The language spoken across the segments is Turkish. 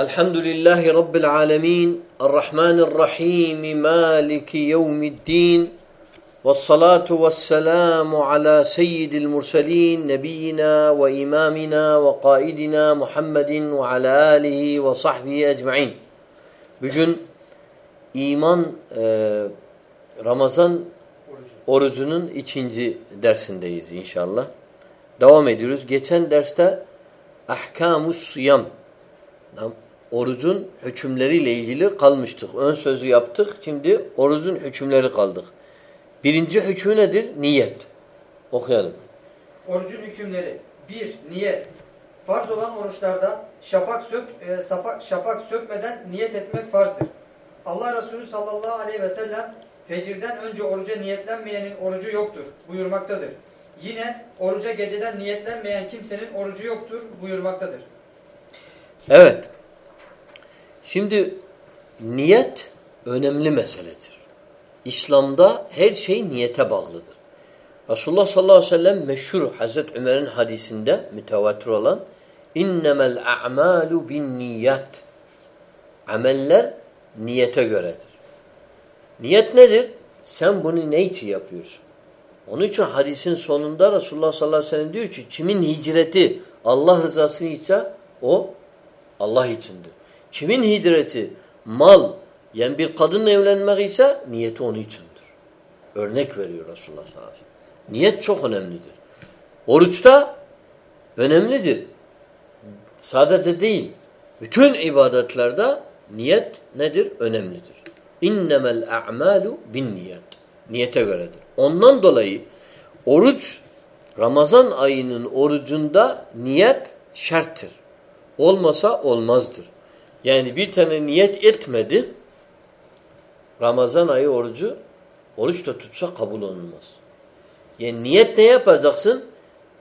الحمد لله رب العالمين الرحمن الرحيم مالك يوم الدين والصلاة والسلام على سيد المرسلين نبينا وإمامنا وقائدنا محمد وعلى آله وصحبه أجمعين Bugün iman e, Ramazan orucunun ikinci dersindeyiz inşallah. Devam ediyoruz. Geçen derste ahkamus siyam orucun hükümleriyle ilgili kalmıştık. Ön sözü yaptık. Şimdi orucun hükümleri kaldık. Birinci hükmü nedir? Niyet. Okuyalım. Orucun hükümleri. Bir, niyet. Farz olan oruçlarda şafak sök e, safak, şafak sökmeden niyet etmek farzdır. Allah Resulü sallallahu aleyhi ve sellem fecirden önce oruca niyetlenmeyenin orucu yoktur buyurmaktadır. Yine oruca geceden niyetlenmeyen kimsenin orucu yoktur buyurmaktadır. Evet. Şimdi niyet önemli meseledir. İslam'da her şey niyete bağlıdır. Resulullah sallallahu aleyhi ve sellem meşhur Hazreti Ömer'in hadisinde mütevatir olan innemel a'malu bin niyat ameller niyete göredir. Niyet nedir? Sen bunu ne için yapıyorsun? Onun için hadisin sonunda Resulullah sallallahu aleyhi ve sellem diyor ki kimin hicreti Allah rızasını ise o Allah içindir. Kimin hicreti mal yani bir kadınla evlenmek ise niyeti onun içindir. Örnek veriyor Resulullah sallallahu aleyhi ve sellem. Niyet çok önemlidir. Oruçta önemlidir. Sadece değil. Bütün ibadetlerde niyet nedir? Önemlidir. İnnemel a'malu bin niyet. Niyete göredir. Ondan dolayı oruç Ramazan ayının orucunda niyet şarttır. Olmasa olmazdır. Yani bir tane niyet etmedi Ramazan ayı orucu oruç da tutsa kabul olunmaz. Yani niyet ne yapacaksın?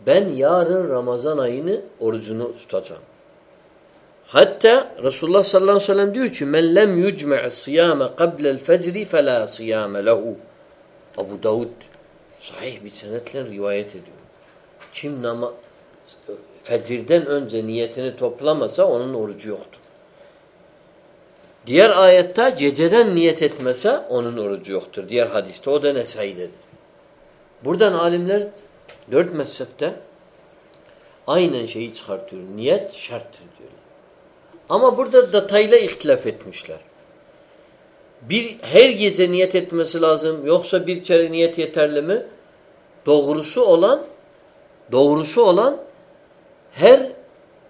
Ben yarın Ramazan ayını orucunu tutacağım. Hatta Resulullah sallallahu aleyhi ve sellem diyor ki men lem yucme'es siyame qable'l fecri fela siyame lehu. Abu Davud sahih bir senetle rivayet ediyor. Kim nama fecirden önce niyetini toplamasa onun orucu yoktur. Diğer ayette geceden niyet etmese onun orucu yoktur. Diğer hadiste o da Nesai'dedir. Buradan alimler dört mezhepte aynen şeyi çıkartıyor. Niyet şarttır diyorlar. Ama burada detayla ihtilaf etmişler. Bir her gece niyet etmesi lazım yoksa bir kere niyet yeterli mi? Doğrusu olan doğrusu olan her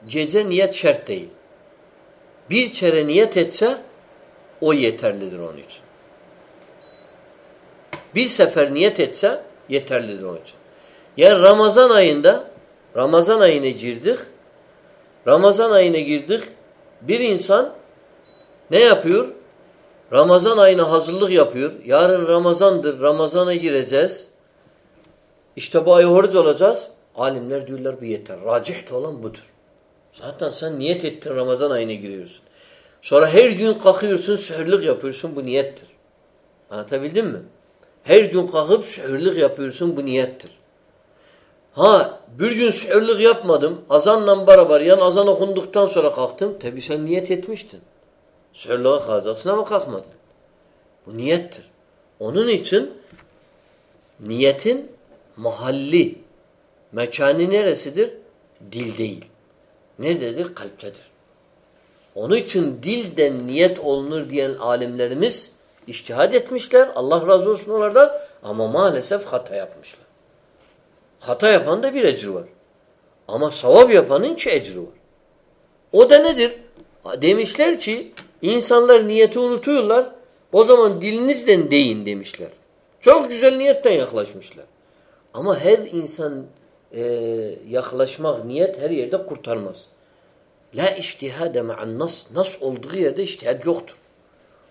gece niyet şart değil. Bir kere niyet etse o yeterlidir onun için. Bir sefer niyet etse yeterlidir onun için. Yani Ramazan ayında Ramazan ayına girdik. Ramazan ayına girdik. Bir insan ne yapıyor? Ramazan ayına hazırlık yapıyor. Yarın Ramazandır. Ramazana gireceğiz. İşte bu ay oruç olacağız. Alimler diyorlar bu yeter. Racih olan budur. Zaten sen niyet ettin Ramazan ayına giriyorsun. Sonra her gün kalkıyorsun, sühürlük yapıyorsun, bu niyettir. Anlatabildim mi? Her gün kalkıp sühürlük yapıyorsun, bu niyettir. Ha, bir gün sühürlük yapmadım, azanla beraber, yan azan okunduktan sonra kalktım, tabi sen niyet etmiştin. Sühürlüğe kalacaksın ama kalkmadın. Bu niyettir. Onun için niyetin mahalli, mekanı neresidir? Dil değil. Nerededir? Kalptedir. Onun için dilden niyet olunur diyen alimlerimiz iştihad etmişler. Allah razı olsun onlardan. Ama maalesef hata yapmışlar. Hata yapan da bir ecir var. Ama savab yapanın iki ecri var. O da nedir? Demişler ki insanlar niyeti unutuyorlar. O zaman dilinizden deyin demişler. Çok güzel niyetten yaklaşmışlar. Ama her insan e, yaklaşmak, niyet her yerde kurtarmaz. La iştihade ma'an nas. Nas olduğu yerde iştihad yoktur.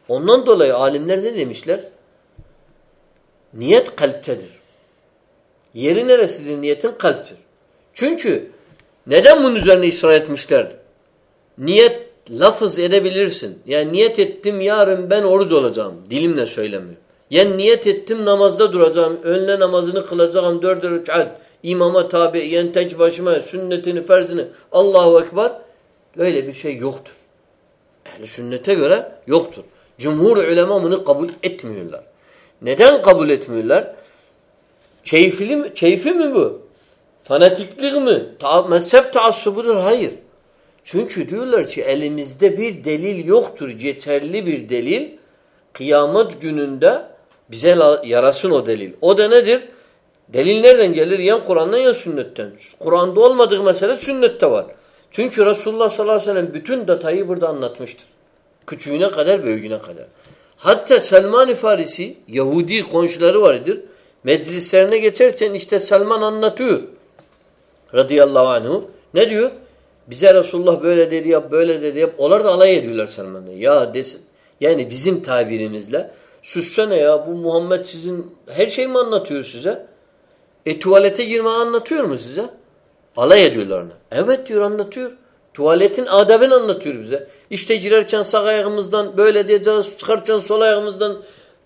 Ondan dolayı alimler ne demişler? Niyet kalptedir. Yeri neresidir niyetin? Kalptir. Çünkü neden bunun üzerine ısrar etmişler? Niyet lafız edebilirsin. Yani niyet ettim yarın ben oruç olacağım. Dilimle söylemiyorum. Yani niyet ettim namazda duracağım. Önle namazını kılacağım. Dört rekat. İmama tabi. Yani teç başıma sünnetini, ferzini. Allahu Ekber. Öyle bir şey yoktur. Ehli sünnete göre yoktur. Cumhur ulema bunu kabul etmiyorlar. Neden kabul etmiyorlar? Keyfili mi, keyfi mi bu? Fanatiklik mi? Ta mezhep taassubudur. Hayır. Çünkü diyorlar ki elimizde bir delil yoktur. Yeterli bir delil. Kıyamet gününde bize yarasın o delil. O da nedir? Delil nereden gelir? Ya Kur'an'dan ya sünnetten. Kur'an'da olmadığı mesele sünnette var. Çünkü Resulullah sallallahu aleyhi ve sellem bütün detayı burada anlatmıştır. Küçüğüne kadar, büyüğüne kadar. Hatta Selman-ı Farisi, Yahudi komşuları vardır. Meclislerine geçerken işte Selman anlatıyor. Radıyallahu anhu. Ne diyor? Bize Resulullah böyle dedi yap, böyle dedi yap. Onlar da alay ediyorlar Selman'da. Ya desin. Yani bizim tabirimizle sussana ya bu Muhammed sizin her şeyi mi anlatıyor size? E tuvalete girmeyi anlatıyor mu size? Alay ediyorlar ona. Evet diyor anlatıyor. Tuvaletin adabını anlatıyor bize. İşte girerken sağ ayağımızdan böyle diyeceğiz, çıkarken sol ayağımızdan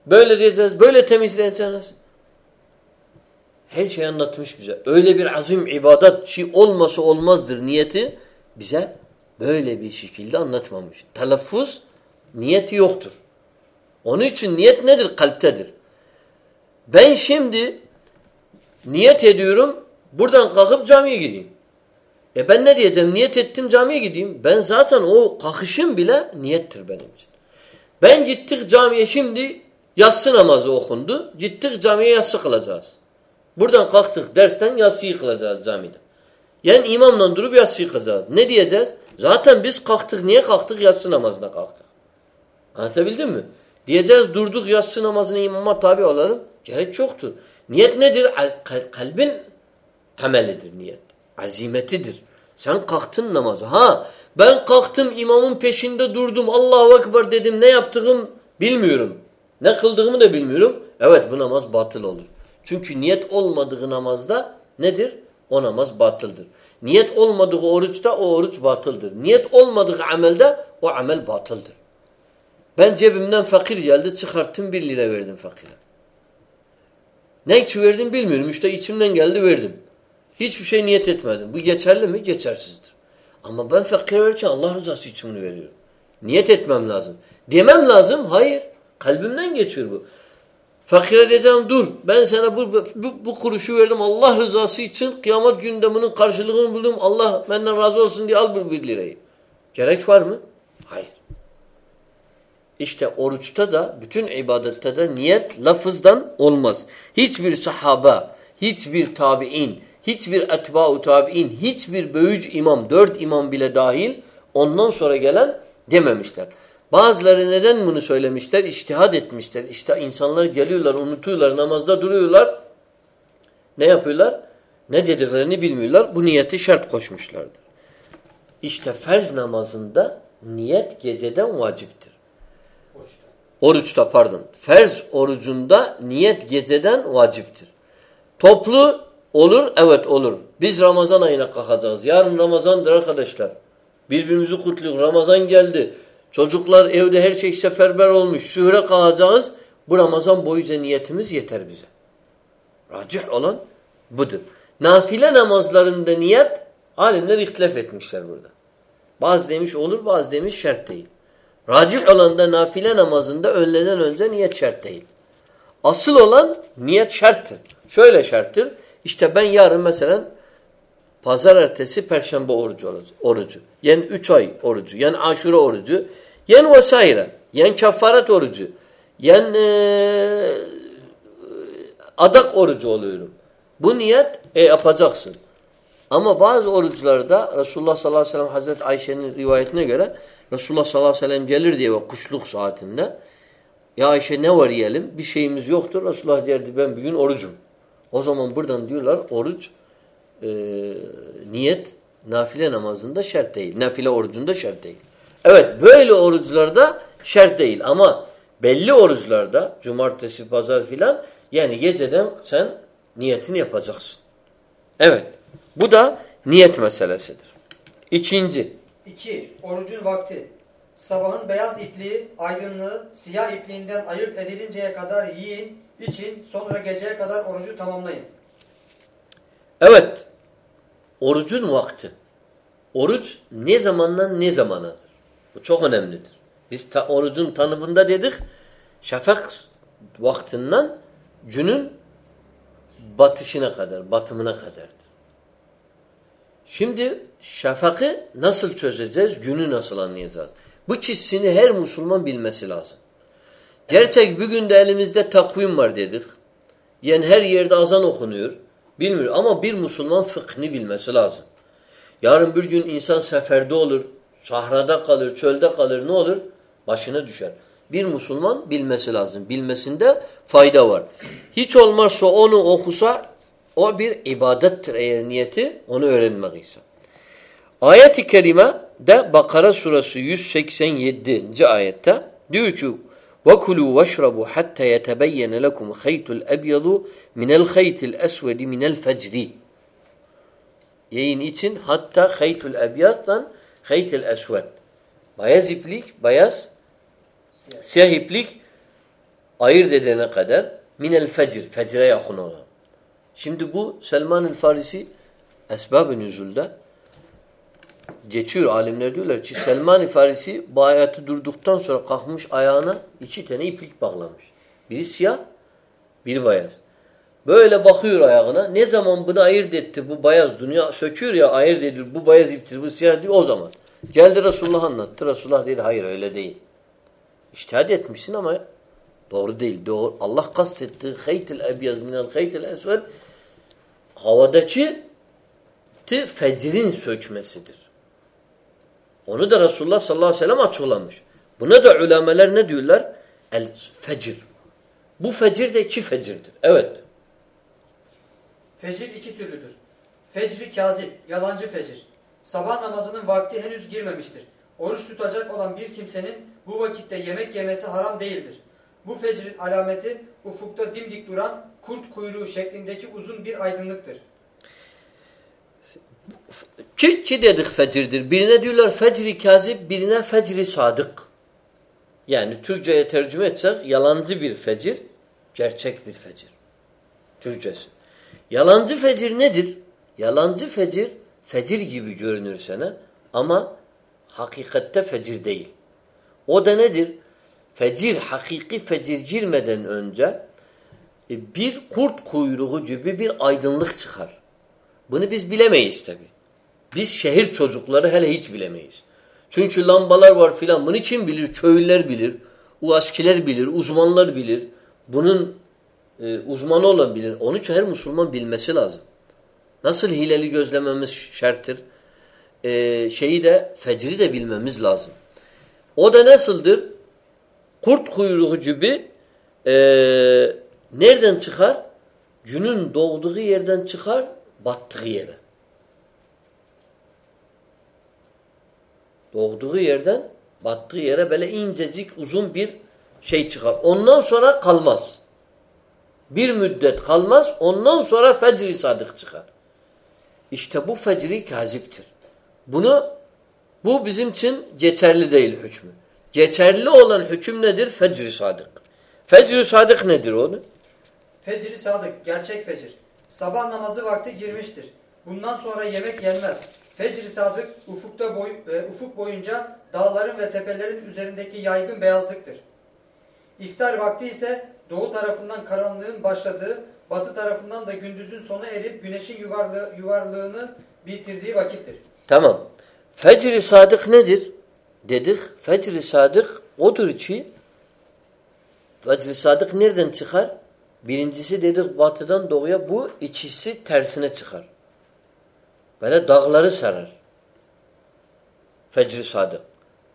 böyle diyeceğiz, böyle temizleyeceğiz. Her şeyi anlatmış bize. Öyle bir azim ibadet şey olması olmazdır niyeti bize böyle bir şekilde anlatmamış. Telaffuz niyeti yoktur. Onun için niyet nedir? Kalptedir. Ben şimdi niyet ediyorum buradan kalkıp camiye gideyim. E ben ne diyeceğim? Niyet ettim camiye gideyim. Ben zaten o kalkışım bile niyettir benim için. Ben gittik camiye şimdi yatsı namazı okundu. Gittik camiye yatsı kılacağız. Buradan kalktık dersten yatsıyı kılacağız camide. Yani imamla durup yatsıyı kılacağız. Ne diyeceğiz? Zaten biz kalktık. Niye kalktık? Yatsı namazına kalktık. Anlatabildim mi? Diyeceğiz durduk yatsı namazına imama tabi olalım. Gerek çoktur. Niyet nedir? Kalbin amelidir niyet. Azimetidir. Sen kalktın namazı. Ha ben kalktım imamın peşinde durdum. Allahu Ekber dedim. Ne yaptığım bilmiyorum. Ne kıldığımı da bilmiyorum. Evet bu namaz batıl olur. Çünkü niyet olmadığı namazda nedir? O namaz batıldır. Niyet olmadığı oruçta o oruç batıldır. Niyet olmadığı amelde o amel batıldır. Ben cebimden fakir geldi çıkarttım bir lira verdim fakire. Ne için verdim bilmiyorum. İşte içimden geldi verdim. Hiçbir şey niyet etmedim. Bu geçerli mi? Geçersizdir. Ama ben fakire verirken Allah rızası için bunu veriyorum. Niyet etmem lazım. Demem lazım. Hayır. Kalbimden geçiyor bu. Fakire diyeceğim dur. Ben sana bu, bu, bu kuruşu verdim Allah rızası için. Kıyamet günde bunun karşılığını buldum. Allah benden razı olsun diye al bu bir lirayı. Gerek var mı? Hayır. İşte oruçta da bütün ibadette de niyet lafızdan olmaz. Hiçbir sahaba, hiçbir tabi'in, hiçbir etba'u tabi'in, hiçbir böyüc imam, dört imam bile dahil ondan sonra gelen dememişler. Bazıları neden bunu söylemişler? İçtihad etmişler. İşte insanlar geliyorlar, unutuyorlar, namazda duruyorlar. Ne yapıyorlar? Ne dediklerini bilmiyorlar. Bu niyeti şart koşmuşlardır. İşte ferz namazında niyet geceden vaciptir. Oruçta pardon. Ferz orucunda niyet geceden vaciptir. Toplu olur, evet olur. Biz Ramazan ayına kalkacağız. Yarın Ramazan'dır arkadaşlar. Birbirimizi kutluyoruz. Ramazan geldi. Çocuklar evde her şey seferber olmuş. Sühre kalacağız. Bu Ramazan boyunca niyetimiz yeter bize. Racih olan budur. Nafile namazlarında niyet alimler ihtilaf etmişler burada. Bazı demiş olur, bazı demiş şart değil. Racih olan da nafile namazında öğleden önce niyet şart değil. Asıl olan niyet şarttır. Şöyle şarttır. İşte ben yarın mesela pazar ertesi perşembe orucu. Orucu. Yani üç ay orucu. Yani aşure orucu. Yani vesaire. Yani kefaret orucu. Yani e, adak orucu oluyorum. Bu niyet e, yapacaksın. Ama bazı oruçlarda Resulullah sallallahu aleyhi ve sellem Hazreti Ayşe'nin rivayetine göre Resulullah sallallahu aleyhi ve sellem gelir diye ve kuşluk saatinde ya Ayşe ne var yiyelim? Bir şeyimiz yoktur. Resulullah derdi ben bugün orucum. O zaman buradan diyorlar oruç e, niyet nafile namazında şart değil. Nafile orucunda şart değil. Evet böyle oruçlarda şart değil ama belli oruçlarda cumartesi, pazar filan yani geceden sen niyetini yapacaksın. Evet. Bu da niyet meselesidir. İkinci. İki. Orucun vakti. Sabahın beyaz ipliği, aydınlığı, siyah ipliğinden ayırt edilinceye kadar yiyin, için, sonra geceye kadar orucu tamamlayın. Evet. Orucun vakti. Oruç ne zamandan ne zamanadır? Bu çok önemlidir. Biz ta, orucun tanımında dedik şafak vaktinden günün batışına kadar, batımına kadardır. Şimdi şafakı nasıl çözeceğiz? Günü nasıl anlayacağız? Bu çizsini her Müslüman bilmesi lazım. Gerçek bugün de elimizde takvim var dedik. Yani her yerde azan okunuyor. Bilmiyor ama bir Müslüman fıkhını bilmesi lazım. Yarın bir gün insan seferde olur, sahrada kalır, çölde kalır ne olur? Başına düşer. Bir Müslüman bilmesi lazım. Bilmesinde fayda var. Hiç olmazsa onu okusa o bir ibadettir eğer niyeti onu öğrenmek ise. Ayet-i Kerime de Bakara suresi 187. ayette diyor ki وكلوا واشربوا حتى يتبين لكم خيط الأبيض من الخيط الأسود من الفجر يين için حتى خيط الأبيض خيط الأسود. بياز إبليك بياز سياه إبليك أير ددنا قدر من الفجر فجر يا خنوها Şimdi bu Selman-ı Farisi Esbab-ı geçiyor. Alimler diyorlar ki Selman-ı Farisi bu hayatı durduktan sonra kalkmış ayağına iki tane iplik bağlamış. Biri siyah, biri beyaz. Böyle bakıyor ayağına. Ne zaman bunu ayırt etti bu beyaz dünya söküyor ya ayırt ediyor. Bu beyaz iptir, bu siyah diyor o zaman. Geldi Resulullah anlattı. Resulullah dedi hayır öyle değil. İçtihad etmişsin ama doğru değil. Doğru. Allah kastetti. Haytil ebyaz minel haytil esved havadaki fecrin sökmesidir. Onu da Resulullah sallallahu aleyhi ve sellem açıklamış. Buna da ulemeler ne diyorlar? El fecir. Bu fecir de iki fecirdir. Evet. Fecir iki türlüdür. Fecri kazip, yalancı fecir. Sabah namazının vakti henüz girmemiştir. Oruç tutacak olan bir kimsenin bu vakitte yemek yemesi haram değildir. Bu fecrin alameti ufukta dimdik duran kurt kuyruğu şeklindeki uzun bir aydınlıktır. Ki, ki dedik fecirdir. Birine diyorlar fecri kazip, birine fecri sadık. Yani Türkçe'ye tercüme etsek yalancı bir fecir, gerçek bir fecir. Türkçesi. Yalancı fecir nedir? Yalancı fecir, fecir gibi görünür sana ama hakikatte fecir değil. O da nedir? Fecir, hakiki fecir girmeden önce e, bir kurt kuyruğu gibi bir aydınlık çıkar. Bunu biz bilemeyiz tabi. Biz şehir çocukları hele hiç bilemeyiz. Çünkü lambalar var filan. Bunu kim bilir? Köylüler bilir. Uaskiler bilir. Uzmanlar bilir. Bunun e, uzmanı olan bilir. Onun için her Müslüman bilmesi lazım. Nasıl hileli gözlememiz şarttır? E, şeyi de, fecri de bilmemiz lazım. O da nasıldır? Kurt kuyruğu gibi e, nereden çıkar? Günün doğduğu yerden çıkar, battığı yere. Doğduğu yerden battığı yere böyle incecik uzun bir şey çıkar. Ondan sonra kalmaz. Bir müddet kalmaz. Ondan sonra fecri sadık çıkar. İşte bu fecri kaziptir. Bunu bu bizim için geçerli değil hükmü. Geçerli olan hüküm nedir? Fecri sadık. Fecri sadık nedir onu? Fecri sadık, gerçek fecir. Sabah namazı vakti girmiştir. Bundan sonra yemek yenmez. Fecri sadık ufukta boy, e, ufuk boyunca dağların ve tepelerin üzerindeki yaygın beyazlıktır. İftar vakti ise doğu tarafından karanlığın başladığı, batı tarafından da gündüzün sona erip güneşin yuvarlığı, yuvarlığını bitirdiği vakittir. Tamam. Fecri sadık nedir? Dedik. Fecri sadık odur ki Fecri sadık nereden çıkar? Birincisi dedik batıdan doğuya bu ikisi tersine çıkar. Böyle dağları sarar. Fecri sadık.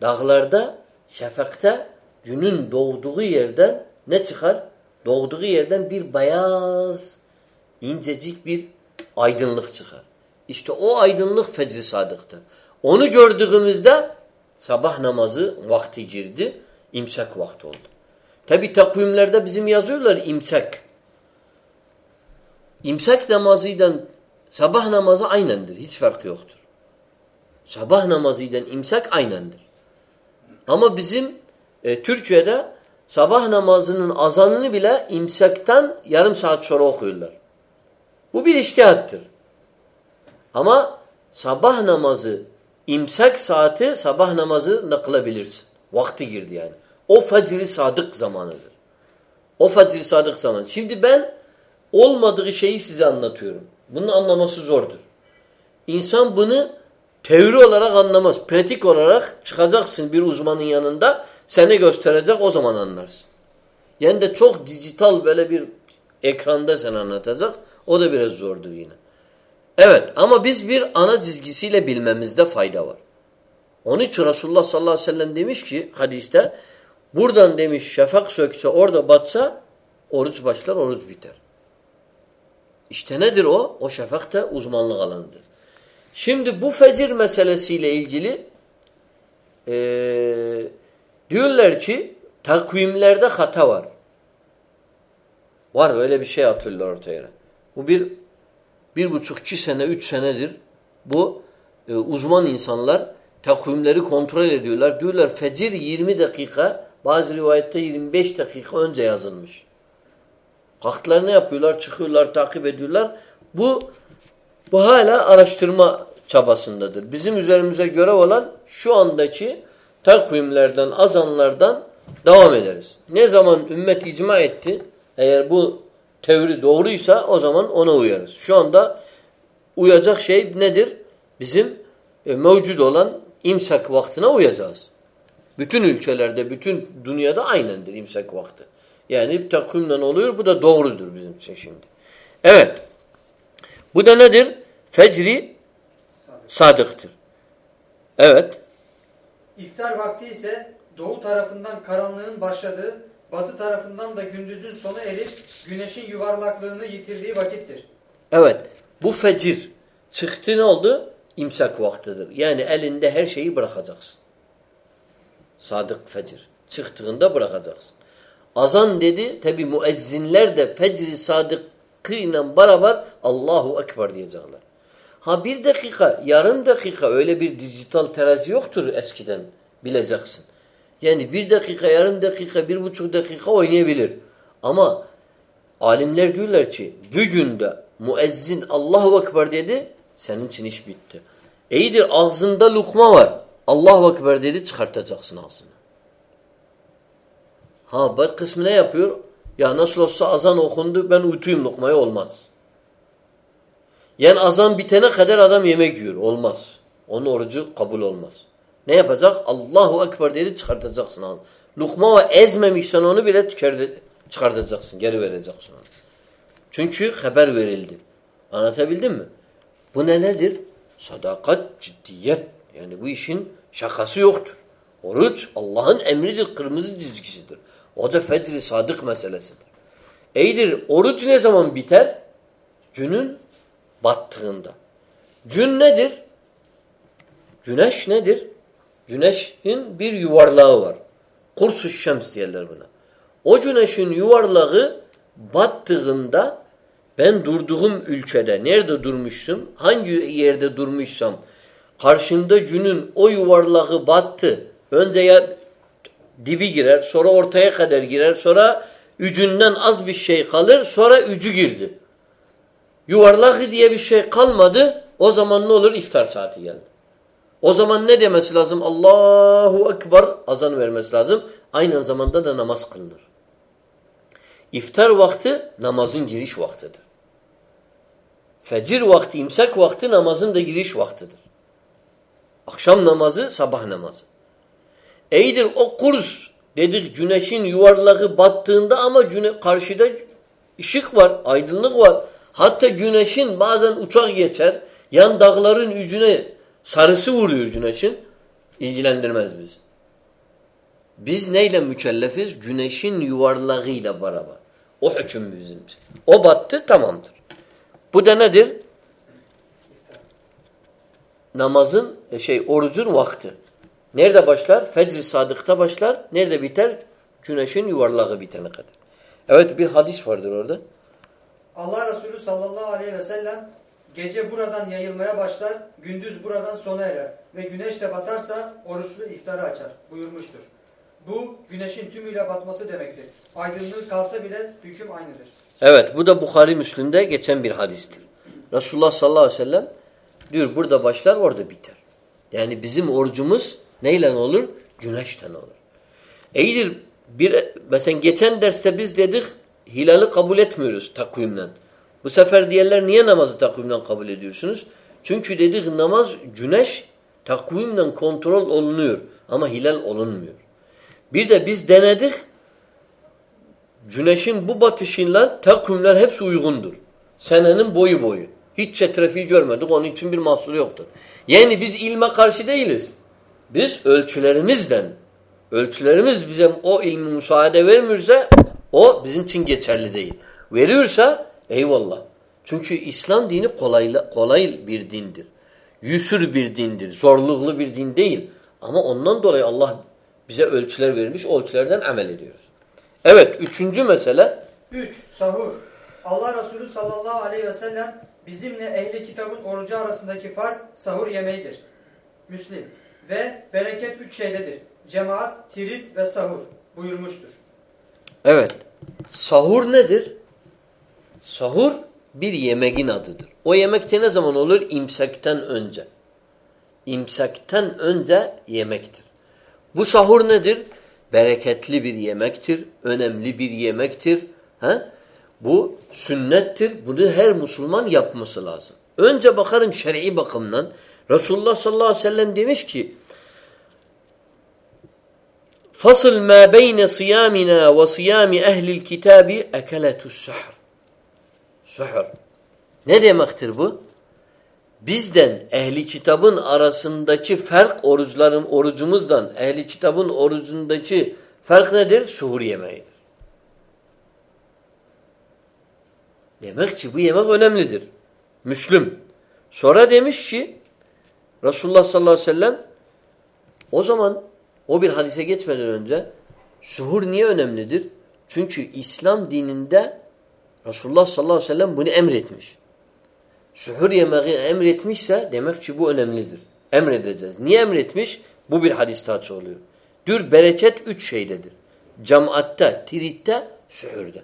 Dağlarda, şefakta günün doğduğu yerden ne çıkar? Doğduğu yerden bir beyaz, incecik bir aydınlık çıkar. İşte o aydınlık fecri sadıktır. Onu gördüğümüzde sabah namazı vakti girdi, imsak vakti oldu. Tabi takvimlerde bizim yazıyorlar imsak. İmsak namazıyla sabah namazı aynendir. Hiç farkı yoktur. Sabah namazıyla imsak aynendir. Ama bizim e, Türkiye'de sabah namazının azanını bile imsaktan yarım saat sonra okuyorlar. Bu bir iştihattır. Ama sabah namazı imsak saati sabah namazı kılabilirsin. Vakti girdi yani. O fecri sadık zamanıdır. O fecri sadık zaman. Şimdi ben olmadığı şeyi size anlatıyorum. Bunun anlaması zordur. İnsan bunu teori olarak anlamaz. Pratik olarak çıkacaksın bir uzmanın yanında seni gösterecek o zaman anlarsın. Yani de çok dijital böyle bir ekranda sen anlatacak. O da biraz zordur yine. Evet ama biz bir ana çizgisiyle bilmemizde fayda var. Onun için Resulullah sallallahu aleyhi ve sellem demiş ki hadiste buradan demiş şafak sökse orada batsa oruç başlar oruç biter. İşte nedir o? O şafak da uzmanlık alanıdır. Şimdi bu fecir meselesiyle ilgili e, diyorlar ki takvimlerde hata var. Var böyle bir şey atıyorlar ortaya. Bu bir bir buçuk iki sene, üç senedir bu e, uzman insanlar takvimleri kontrol ediyorlar. Diyorlar fecir 20 dakika, bazı rivayette 25 dakika önce yazılmış. Ne yapıyorlar? Çıkıyorlar, takip ediyorlar. Bu bu hala araştırma çabasındadır. Bizim üzerimize görev olan şu andaki takvimlerden, azanlardan devam ederiz. Ne zaman ümmet icma etti, eğer bu teori doğruysa o zaman ona uyarız. Şu anda uyacak şey nedir? Bizim e, mevcut olan imsak vaktine uyacağız. Bütün ülkelerde, bütün dünyada aynendir imsak vakti. Yani takvimle oluyor. Bu da doğrudur bizim için şimdi. Evet. Bu da nedir? Fecri sadıktır. Evet. İftar vakti ise doğu tarafından karanlığın başladığı, batı tarafından da gündüzün sona erip güneşin yuvarlaklığını yitirdiği vakittir. Evet. Bu fecir çıktı ne oldu? İmsak vaktidir. Yani elinde her şeyi bırakacaksın. Sadık fecir. Çıktığında bırakacaksın. Azan dedi tabi müezzinler de fecri sadıkıyla beraber Allahu Ekber diyecekler. Ha bir dakika, yarım dakika öyle bir dijital terazi yoktur eskiden bileceksin. Yani bir dakika, yarım dakika, bir buçuk dakika oynayabilir. Ama alimler diyorlar ki bugün de müezzin Allahu Ekber dedi senin için iş bitti. İyidir ağzında lukma var. Allahu Ekber dedi çıkartacaksın ağzını. Ha bir kısmı ne yapıyor? Ya nasıl olsa azan okundu ben uyutayım lokmayı olmaz. Yani azan bitene kadar adam yemek yiyor. Olmaz. Onun orucu kabul olmaz. Ne yapacak? Allahu Ekber dedi çıkartacaksın onu. Lukma ve ezmemişsen onu bile çıkartacaksın. Geri vereceksin onu. Çünkü haber verildi. Anlatabildim mi? Bu ne nedir? Sadakat, ciddiyet. Yani bu işin şakası yoktur. Oruç Allah'ın emridir, kırmızı çizgisidir. O da fecri sadık meselesidir. İyidir, oruç ne zaman biter? Günün battığında. Gün nedir? Güneş nedir? Güneşin bir yuvarlağı var. Kursu şems diyorlar buna. O güneşin yuvarlağı battığında ben durduğum ülkede nerede durmuştum, hangi yerde durmuşsam karşımda günün o yuvarlağı battı. Önce ya dibi girer, sonra ortaya kadar girer, sonra ücünden az bir şey kalır, sonra ücü girdi. Yuvarlak diye bir şey kalmadı. O zaman ne olur? İftar saati geldi. O zaman ne demesi lazım? Allahu Ekber azan vermesi lazım. Aynı zamanda da namaz kılınır. İftar vakti namazın giriş vaktidir. Fecir vakti, imsak vakti namazın da giriş vaktidir. Akşam namazı, sabah namazı. İyidir o kurs dedik güneşin yuvarlağı battığında ama güne karşıda ışık var, aydınlık var. Hatta güneşin bazen uçak geçer, yan dağların yüzüne sarısı vuruyor güneşin. ilgilendirmez biz. Biz neyle mükellefiz? Güneşin yuvarlağıyla beraber. O hüküm bizim. O battı tamamdır. Bu da nedir? Namazın e, şey orucun vakti. Nerede başlar? Fecr-i sadıkta başlar. Nerede biter? Güneşin yuvarlağı bitene kadar. Evet bir hadis vardır orada. Allah Resulü sallallahu aleyhi ve sellem gece buradan yayılmaya başlar, gündüz buradan sona erer ve güneş de batarsa oruçlu iftarı açar buyurmuştur. Bu güneşin tümüyle batması demektir. Aydınlığı kalsa bile hüküm aynıdır. Evet bu da Bukhari Müslüm'de geçen bir hadistir. Resulullah sallallahu aleyhi ve sellem diyor burada başlar orada biter. Yani bizim orucumuz neyle olur? Güneşten olur. İyidir. Bir, mesela geçen derste biz dedik hilali kabul etmiyoruz takvimden. Bu sefer diğerler niye namazı takvimden kabul ediyorsunuz? Çünkü dedik namaz güneş takvimden kontrol olunuyor ama hilal olunmuyor. Bir de biz denedik güneşin bu batışıyla takvimler hepsi uygundur. Senenin boyu boyu. Hiç çetrefil görmedik. Onun için bir mahsur yoktur. Yani biz ilme karşı değiliz. Biz ölçülerimizden ölçülerimiz bize o ilmi müsaade vermiyorsa o bizim için geçerli değil. Veriyorsa eyvallah. Çünkü İslam dini kolay, kolay bir dindir. Yüsür bir dindir. Zorluklu bir din değil. Ama ondan dolayı Allah bize ölçüler vermiş. Ölçülerden amel ediyoruz. Evet. Üçüncü mesele. Üç. Sahur. Allah Resulü sallallahu aleyhi ve sellem bizimle ehli kitabın orucu arasındaki fark sahur yemeğidir. Müslim. Ve bereket üç şeydedir. Cemaat, tirit ve sahur buyurmuştur. Evet. Sahur nedir? Sahur bir yemeğin adıdır. O yemekte ne zaman olur? İmsakten önce. İmsakten önce yemektir. Bu sahur nedir? Bereketli bir yemektir. Önemli bir yemektir. Ha? Bu sünnettir. Bunu her Müslüman yapması lazım. Önce bakarım şer'i bakımdan. Resulullah sallallahu aleyhi ve sellem demiş ki Fasıl ma beyne siyamina ve siyami ehlil kitabi ekeletus suhr. Suhr. Ne demektir bu? Bizden ehli kitabın arasındaki fark oruçların orucumuzdan ehli kitabın orucundaki fark nedir? Suhur yemeğidir. Demek ki bu yemek önemlidir. Müslüm. Sonra demiş ki Resulullah sallallahu aleyhi ve sellem o zaman o bir hadise geçmeden önce suhur niye önemlidir? Çünkü İslam dininde Resulullah sallallahu aleyhi ve sellem bunu emretmiş. Suhur yemeği emretmişse demek ki bu önemlidir. Emredeceğiz. Niye emretmiş? Bu bir hadiste açıklıyor. Dür bereket üç şeydedir. Cemaatte, tiritte, suhurda.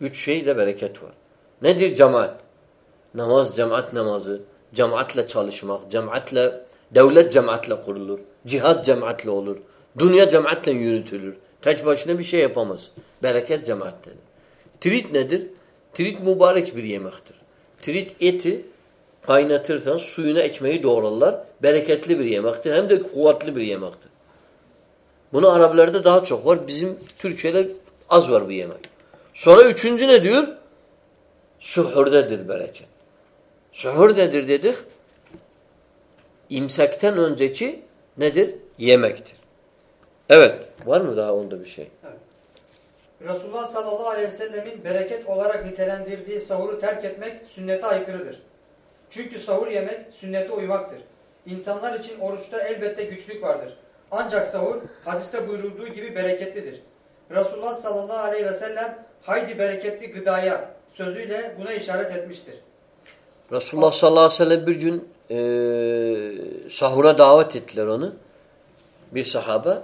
Üç şeyle bereket var. Nedir cemaat? Namaz, cemaat namazı. Cemaatle çalışmak, cemaatle, devlet cemaatle kurulur. Cihad cemaatle olur. Dünya cemaatle yürütülür. Tek başına bir şey yapamaz. Bereket cemaattedir. Trit nedir? Trit mübarek bir yemektir. Trit eti kaynatırsan suyuna içmeyi doğrarlar. Bereketli bir yemektir. Hem de kuvvetli bir yemektir. Bunu Araplarda daha çok var. Bizim Türkçe'de az var bu yemek. Sonra üçüncü ne diyor? Suhurdedir bereket. Suhur nedir dedik? İmsakten önceki nedir? Yemektir. Evet. Var mı daha onda bir şey? Evet. Resulullah sallallahu aleyhi ve sellemin bereket olarak nitelendirdiği sahuru terk etmek sünnete aykırıdır. Çünkü sahur yemek sünnete uymaktır. İnsanlar için oruçta elbette güçlük vardır. Ancak sahur hadiste buyurulduğu gibi bereketlidir. Resulullah sallallahu aleyhi ve sellem haydi bereketli gıdaya sözüyle buna işaret etmiştir. Resulullah sallallahu aleyhi ve sellem bir gün e, sahura davet ettiler onu. Bir sahabe.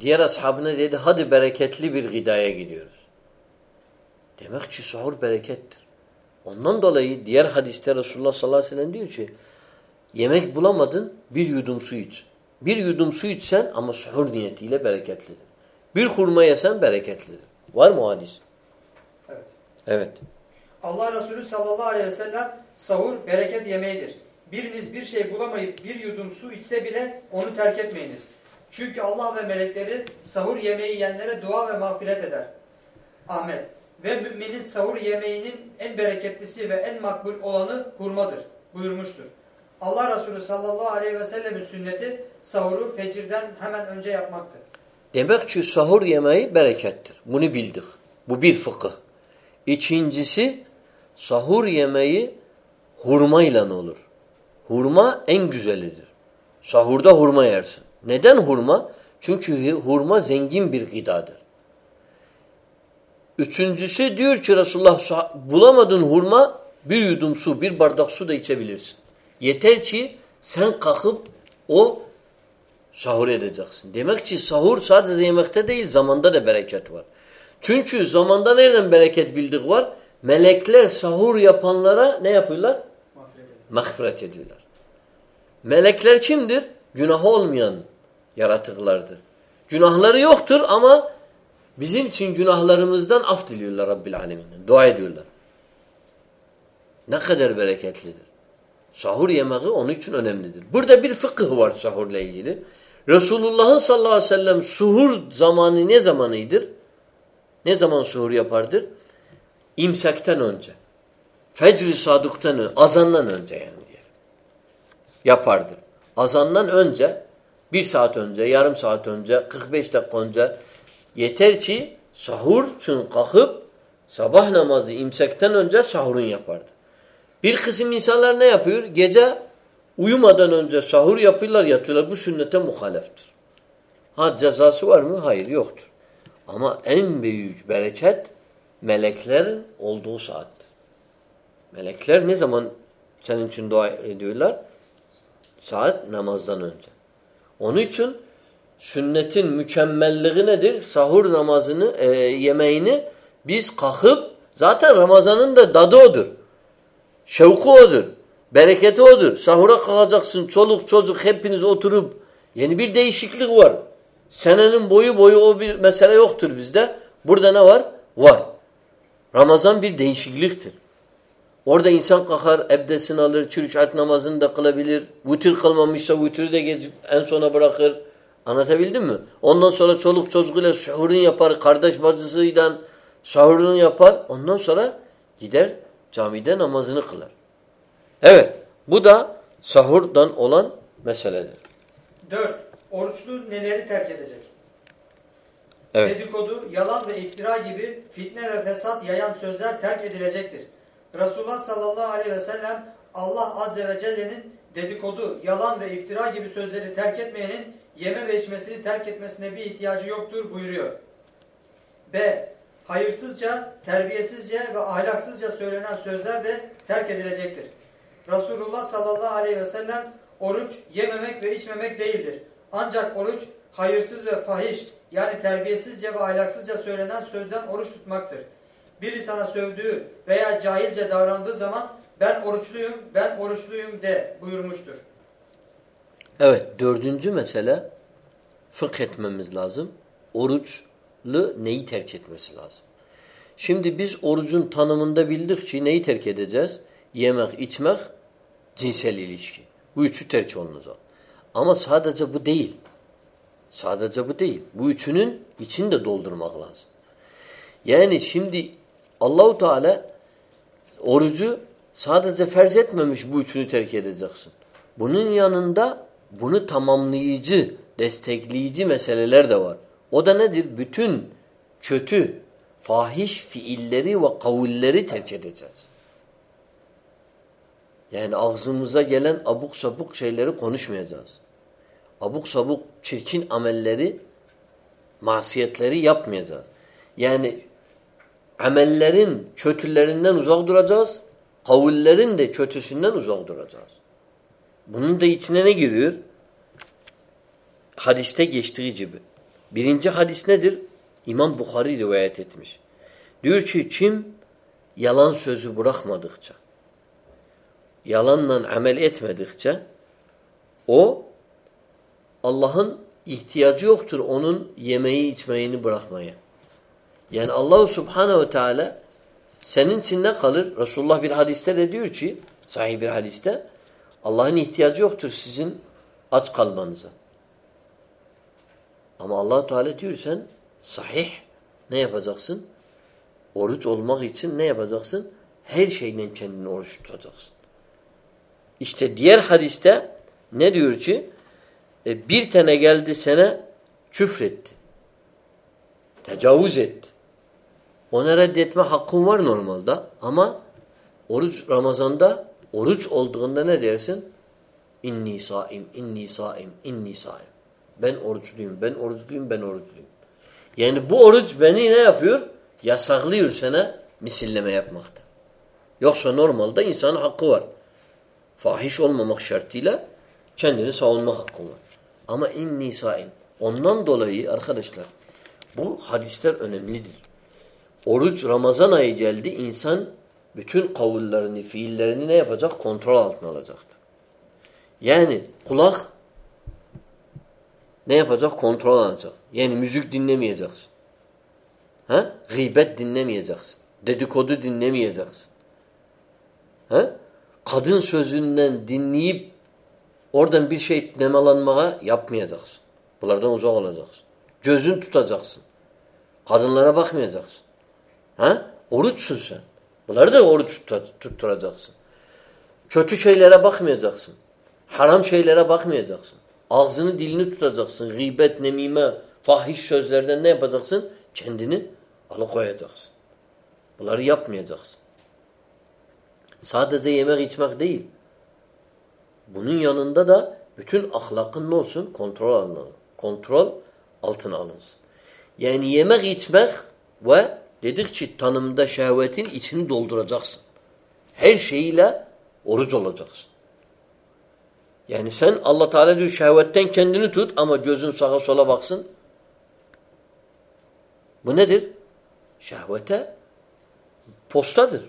Diğer ashabına dedi hadi bereketli bir gıdaya gidiyoruz. Demek ki sahur berekettir. Ondan dolayı diğer hadiste Resulullah sallallahu aleyhi ve sellem diyor ki yemek bulamadın bir yudum su iç. Bir yudum su içsen ama suhur niyetiyle bereketlidir. Bir hurma yesen bereketlidir. Var mı hadis? Evet. Evet. Allah Resulü sallallahu aleyhi ve sellem sahur bereket yemeğidir. Biriniz bir şey bulamayıp bir yudum su içse bile onu terk etmeyiniz. Çünkü Allah ve melekleri sahur yemeği yiyenlere dua ve mağfiret eder. Ahmet ve müminin sahur yemeğinin en bereketlisi ve en makbul olanı hurmadır buyurmuştur. Allah Resulü sallallahu aleyhi ve sellemin sünneti sahuru fecirden hemen önce yapmaktır. Demek ki sahur yemeği berekettir. Bunu bildik. Bu bir fıkıh. İkincisi sahur yemeği hurmayla olur. Hurma en güzelidir. Sahurda hurma yersin. Neden hurma? Çünkü hurma zengin bir gıdadır. Üçüncüsü diyor ki Resulullah bulamadın hurma bir yudum su, bir bardak su da içebilirsin. Yeter ki sen kalkıp o sahur edeceksin. Demek ki sahur sadece yemekte değil zamanda da bereket var. Çünkü zamanda nereden bereket bildik var? Melekler sahur yapanlara ne yapıyorlar? Mağfiret ediyorlar. Melekler kimdir? Günahı olmayan yaratıklardır. Günahları yoktur ama bizim için günahlarımızdan af diliyorlar Rabbil Alemin'den. Dua ediyorlar. Ne kadar bereketlidir. Sahur yemeği onun için önemlidir. Burada bir fıkıh var sahurla ilgili. Resulullah'ın sallallahu aleyhi ve sellem suhur zamanı ne zamanıdır? Ne zaman suhur yapardır? İmsakten önce. Fecr-i saduktan önce. Azandan önce yani diye. Yapardır. Azandan önce bir saat önce, yarım saat önce, 45 dakika önce yeter ki sahur için kalkıp sabah namazı imsakten önce sahurun yapardı. Bir kısım insanlar ne yapıyor? Gece uyumadan önce sahur yapıyorlar, yatıyorlar. Bu sünnete muhaleftir. Ha cezası var mı? Hayır yoktur. Ama en büyük bereket meleklerin olduğu saattir. Melekler ne zaman senin için dua ediyorlar? Saat namazdan önce. Onun için sünnetin mükemmelliği nedir? Sahur namazını, e, yemeğini biz kalkıp zaten Ramazan'ın da dadı odur. Şevku odur. Bereketi odur. Sahura kalkacaksın. Çoluk çocuk hepiniz oturup yeni bir değişiklik var. Senenin boyu boyu o bir mesele yoktur bizde. Burada ne var? Var. Ramazan bir değişikliktir. Orada insan kalkar, ebdesini alır, çürüçat namazını da kılabilir. Vütür kılmamışsa vütürü de geçip en sona bırakır. Anlatabildim mi? Ondan sonra çoluk çocuğuyla sahurun yapar, kardeş bacısıyla sahurunu yapar. Ondan sonra gider camide namazını kılar. Evet, bu da sahurdan olan meseledir. Dört, oruçlu neleri terk edecek? Evet. Dedikodu, yalan ve iftira gibi fitne ve fesat yayan sözler terk edilecektir. Resulullah sallallahu aleyhi ve sellem Allah azze ve celle'nin dedikodu, yalan ve iftira gibi sözleri terk etmeyenin yeme ve içmesini terk etmesine bir ihtiyacı yoktur buyuruyor. B. Hayırsızca, terbiyesizce ve ahlaksızca söylenen sözler de terk edilecektir. Resulullah sallallahu aleyhi ve sellem oruç yememek ve içmemek değildir. Ancak oruç hayırsız ve fahiş yani terbiyesizce ve ahlaksızca söylenen sözden oruç tutmaktır. Biri sana sövdüğü veya cahilce davrandığı zaman ben oruçluyum, ben oruçluyum de buyurmuştur. Evet, dördüncü mesele fıkh etmemiz lazım. Oruçlu neyi terk etmesi lazım? Şimdi biz orucun tanımında bildik ki neyi terk edeceğiz? Yemek, içmek, cinsel ilişki. Bu üçü terk olunacak. Ama sadece bu değil. Sadece bu değil. Bu üçünün içini de doldurmak lazım. Yani şimdi Allahu Teala orucu sadece ferz etmemiş bu üçünü terk edeceksin. Bunun yanında bunu tamamlayıcı, destekleyici meseleler de var. O da nedir? Bütün kötü, fahiş fiilleri ve kavulleri terk edeceğiz. Yani ağzımıza gelen abuk sabuk şeyleri konuşmayacağız. Abuk sabuk çirkin amelleri, masiyetleri yapmayacağız. Yani amellerin kötülerinden uzak duracağız. Kavullerin de kötüsünden uzak duracağız. Bunun da içine ne giriyor? Hadiste geçtiği gibi. Birinci hadis nedir? İmam Bukhari rivayet etmiş. Diyor ki kim yalan sözü bırakmadıkça, yalanla amel etmedikçe o Allah'ın ihtiyacı yoktur onun yemeği içmeyini bırakmaya. Yani Allah Subhanahu Teala senin için ne kalır? Resulullah bir hadiste de diyor ki sahih bir hadiste Allah'ın ihtiyacı yoktur sizin aç kalmanıza. Ama allah Teala diyor sen sahih ne yapacaksın? Oruç olmak için ne yapacaksın? Her şeyden kendini oruç tutacaksın. İşte diğer hadiste ne diyor ki? E, bir tane geldi sana küfretti. Tecavüz etti. Ona reddetme hakkın var normalde ama oruç Ramazan'da oruç olduğunda ne dersin? İnni saim, inni saim, inni saim. Ben oruçluyum, ben oruçluyum, ben oruçluyum. Yani bu oruç beni ne yapıyor? Yasaklıyor sana misilleme yapmakta. Yoksa normalde insanın hakkı var. Fahiş olmamak şartıyla kendini savunma hakkı var. Ama inni saim. Ondan dolayı arkadaşlar bu hadisler önemlidir. Oruç Ramazan ayı geldi. insan bütün kavullerini, fiillerini ne yapacak? Kontrol altına alacaktır. Yani kulak ne yapacak? Kontrol alacak. Yani müzik dinlemeyeceksin. Ha? Gıybet dinlemeyeceksin. Dedikodu dinlemeyeceksin. Ha? Kadın sözünden dinleyip oradan bir şey nemalanmaya yapmayacaksın. Bunlardan uzak olacaksın. Gözün tutacaksın. Kadınlara bakmayacaksın. Ha? Oruçsun sen. Bunları da oruç tutturacaksın. Kötü şeylere bakmayacaksın. Haram şeylere bakmayacaksın. Ağzını dilini tutacaksın. Gıybet, nemime, fahiş sözlerden ne yapacaksın? Kendini alıkoyacaksın. Bunları yapmayacaksın. Sadece yemek içmek değil. Bunun yanında da bütün ahlakın ne olsun? Kontrol alınır. Kontrol altına alınsın. Yani yemek içmek ve dedikçe tanımda şehvetin içini dolduracaksın. Her şeyiyle oruç olacaksın. Yani sen Allah Teala diyor şehvetten kendini tut ama gözün sağa sola baksın. Bu nedir? Şehvete postadır.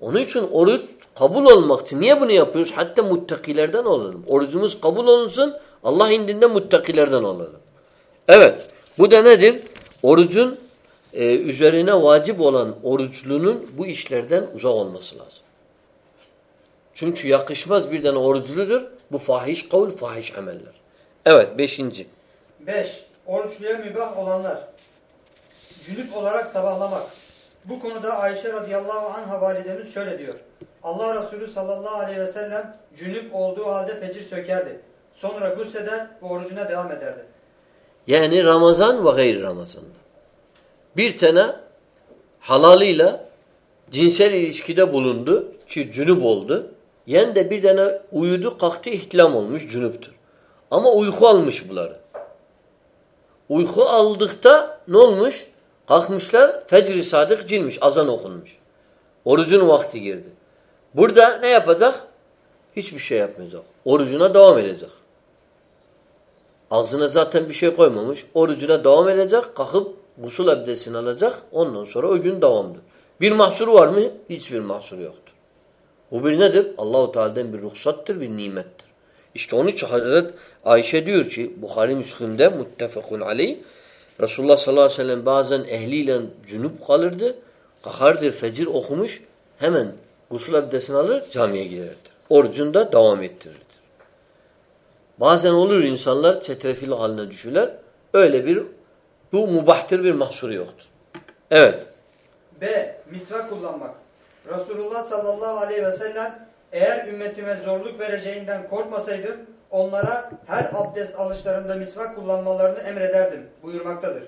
Onun için oruç kabul olmak için. Niye bunu yapıyoruz? Hatta muttakilerden olalım. Orucumuz kabul olunsun. Allah indinde muttakilerden olalım. Evet. Bu da nedir? Orucun e, üzerine vacip olan oruçlunun bu işlerden uzak olması lazım. Çünkü yakışmaz bir tane oruçludur. Bu fahiş kavul, fahiş ameller. Evet, beşinci. Beş, oruçluya mübah olanlar. Cünüp olarak sabahlamak. Bu konuda Ayşe radıyallahu anha validemiz şöyle diyor. Allah Resulü sallallahu aleyhi ve sellem cünüp olduğu halde fecir sökerdi. Sonra gusleder ve orucuna devam ederdi. Yani Ramazan ve gayri Ramazan'da. Bir tane halalıyla cinsel ilişkide bulundu ki cünüp oldu. Yen de bir tane uyudu kalktı ihtilam olmuş cünüptür. Ama uyku almış bunları. Uyku aldıkta ne olmuş? Kalkmışlar fecr-i sadık cilmiş azan okunmuş. Orucun vakti girdi. Burada ne yapacak? Hiçbir şey yapmayacak. Orucuna devam edecek. Ağzına zaten bir şey koymamış. Orucuna devam edecek. Kalkıp gusül abdestini alacak. Ondan sonra o gün devamdır. Bir mahsur var mı? Hiçbir mahsur yoktur. Bu bir nedir? Allahu Teala'dan bir ruhsattır, bir nimettir. İşte onun için Hazret Ayşe diyor ki Bukhari Müslim'de muttefakun aleyh Resulullah sallallahu aleyhi ve sellem bazen ehliyle cünüp kalırdı. Kalkardı fecir okumuş hemen gusül abdestini alır camiye giderdi. Orucunda devam ettirirdi. Bazen olur insanlar çetrefil haline düşürler. Öyle bir bu mubahtır bir mahsuru yoktur. Evet. B. Misvak kullanmak. Resulullah sallallahu aleyhi ve sellem eğer ümmetime zorluk vereceğinden korkmasaydım onlara her abdest alışlarında misvak kullanmalarını emrederdim buyurmaktadır.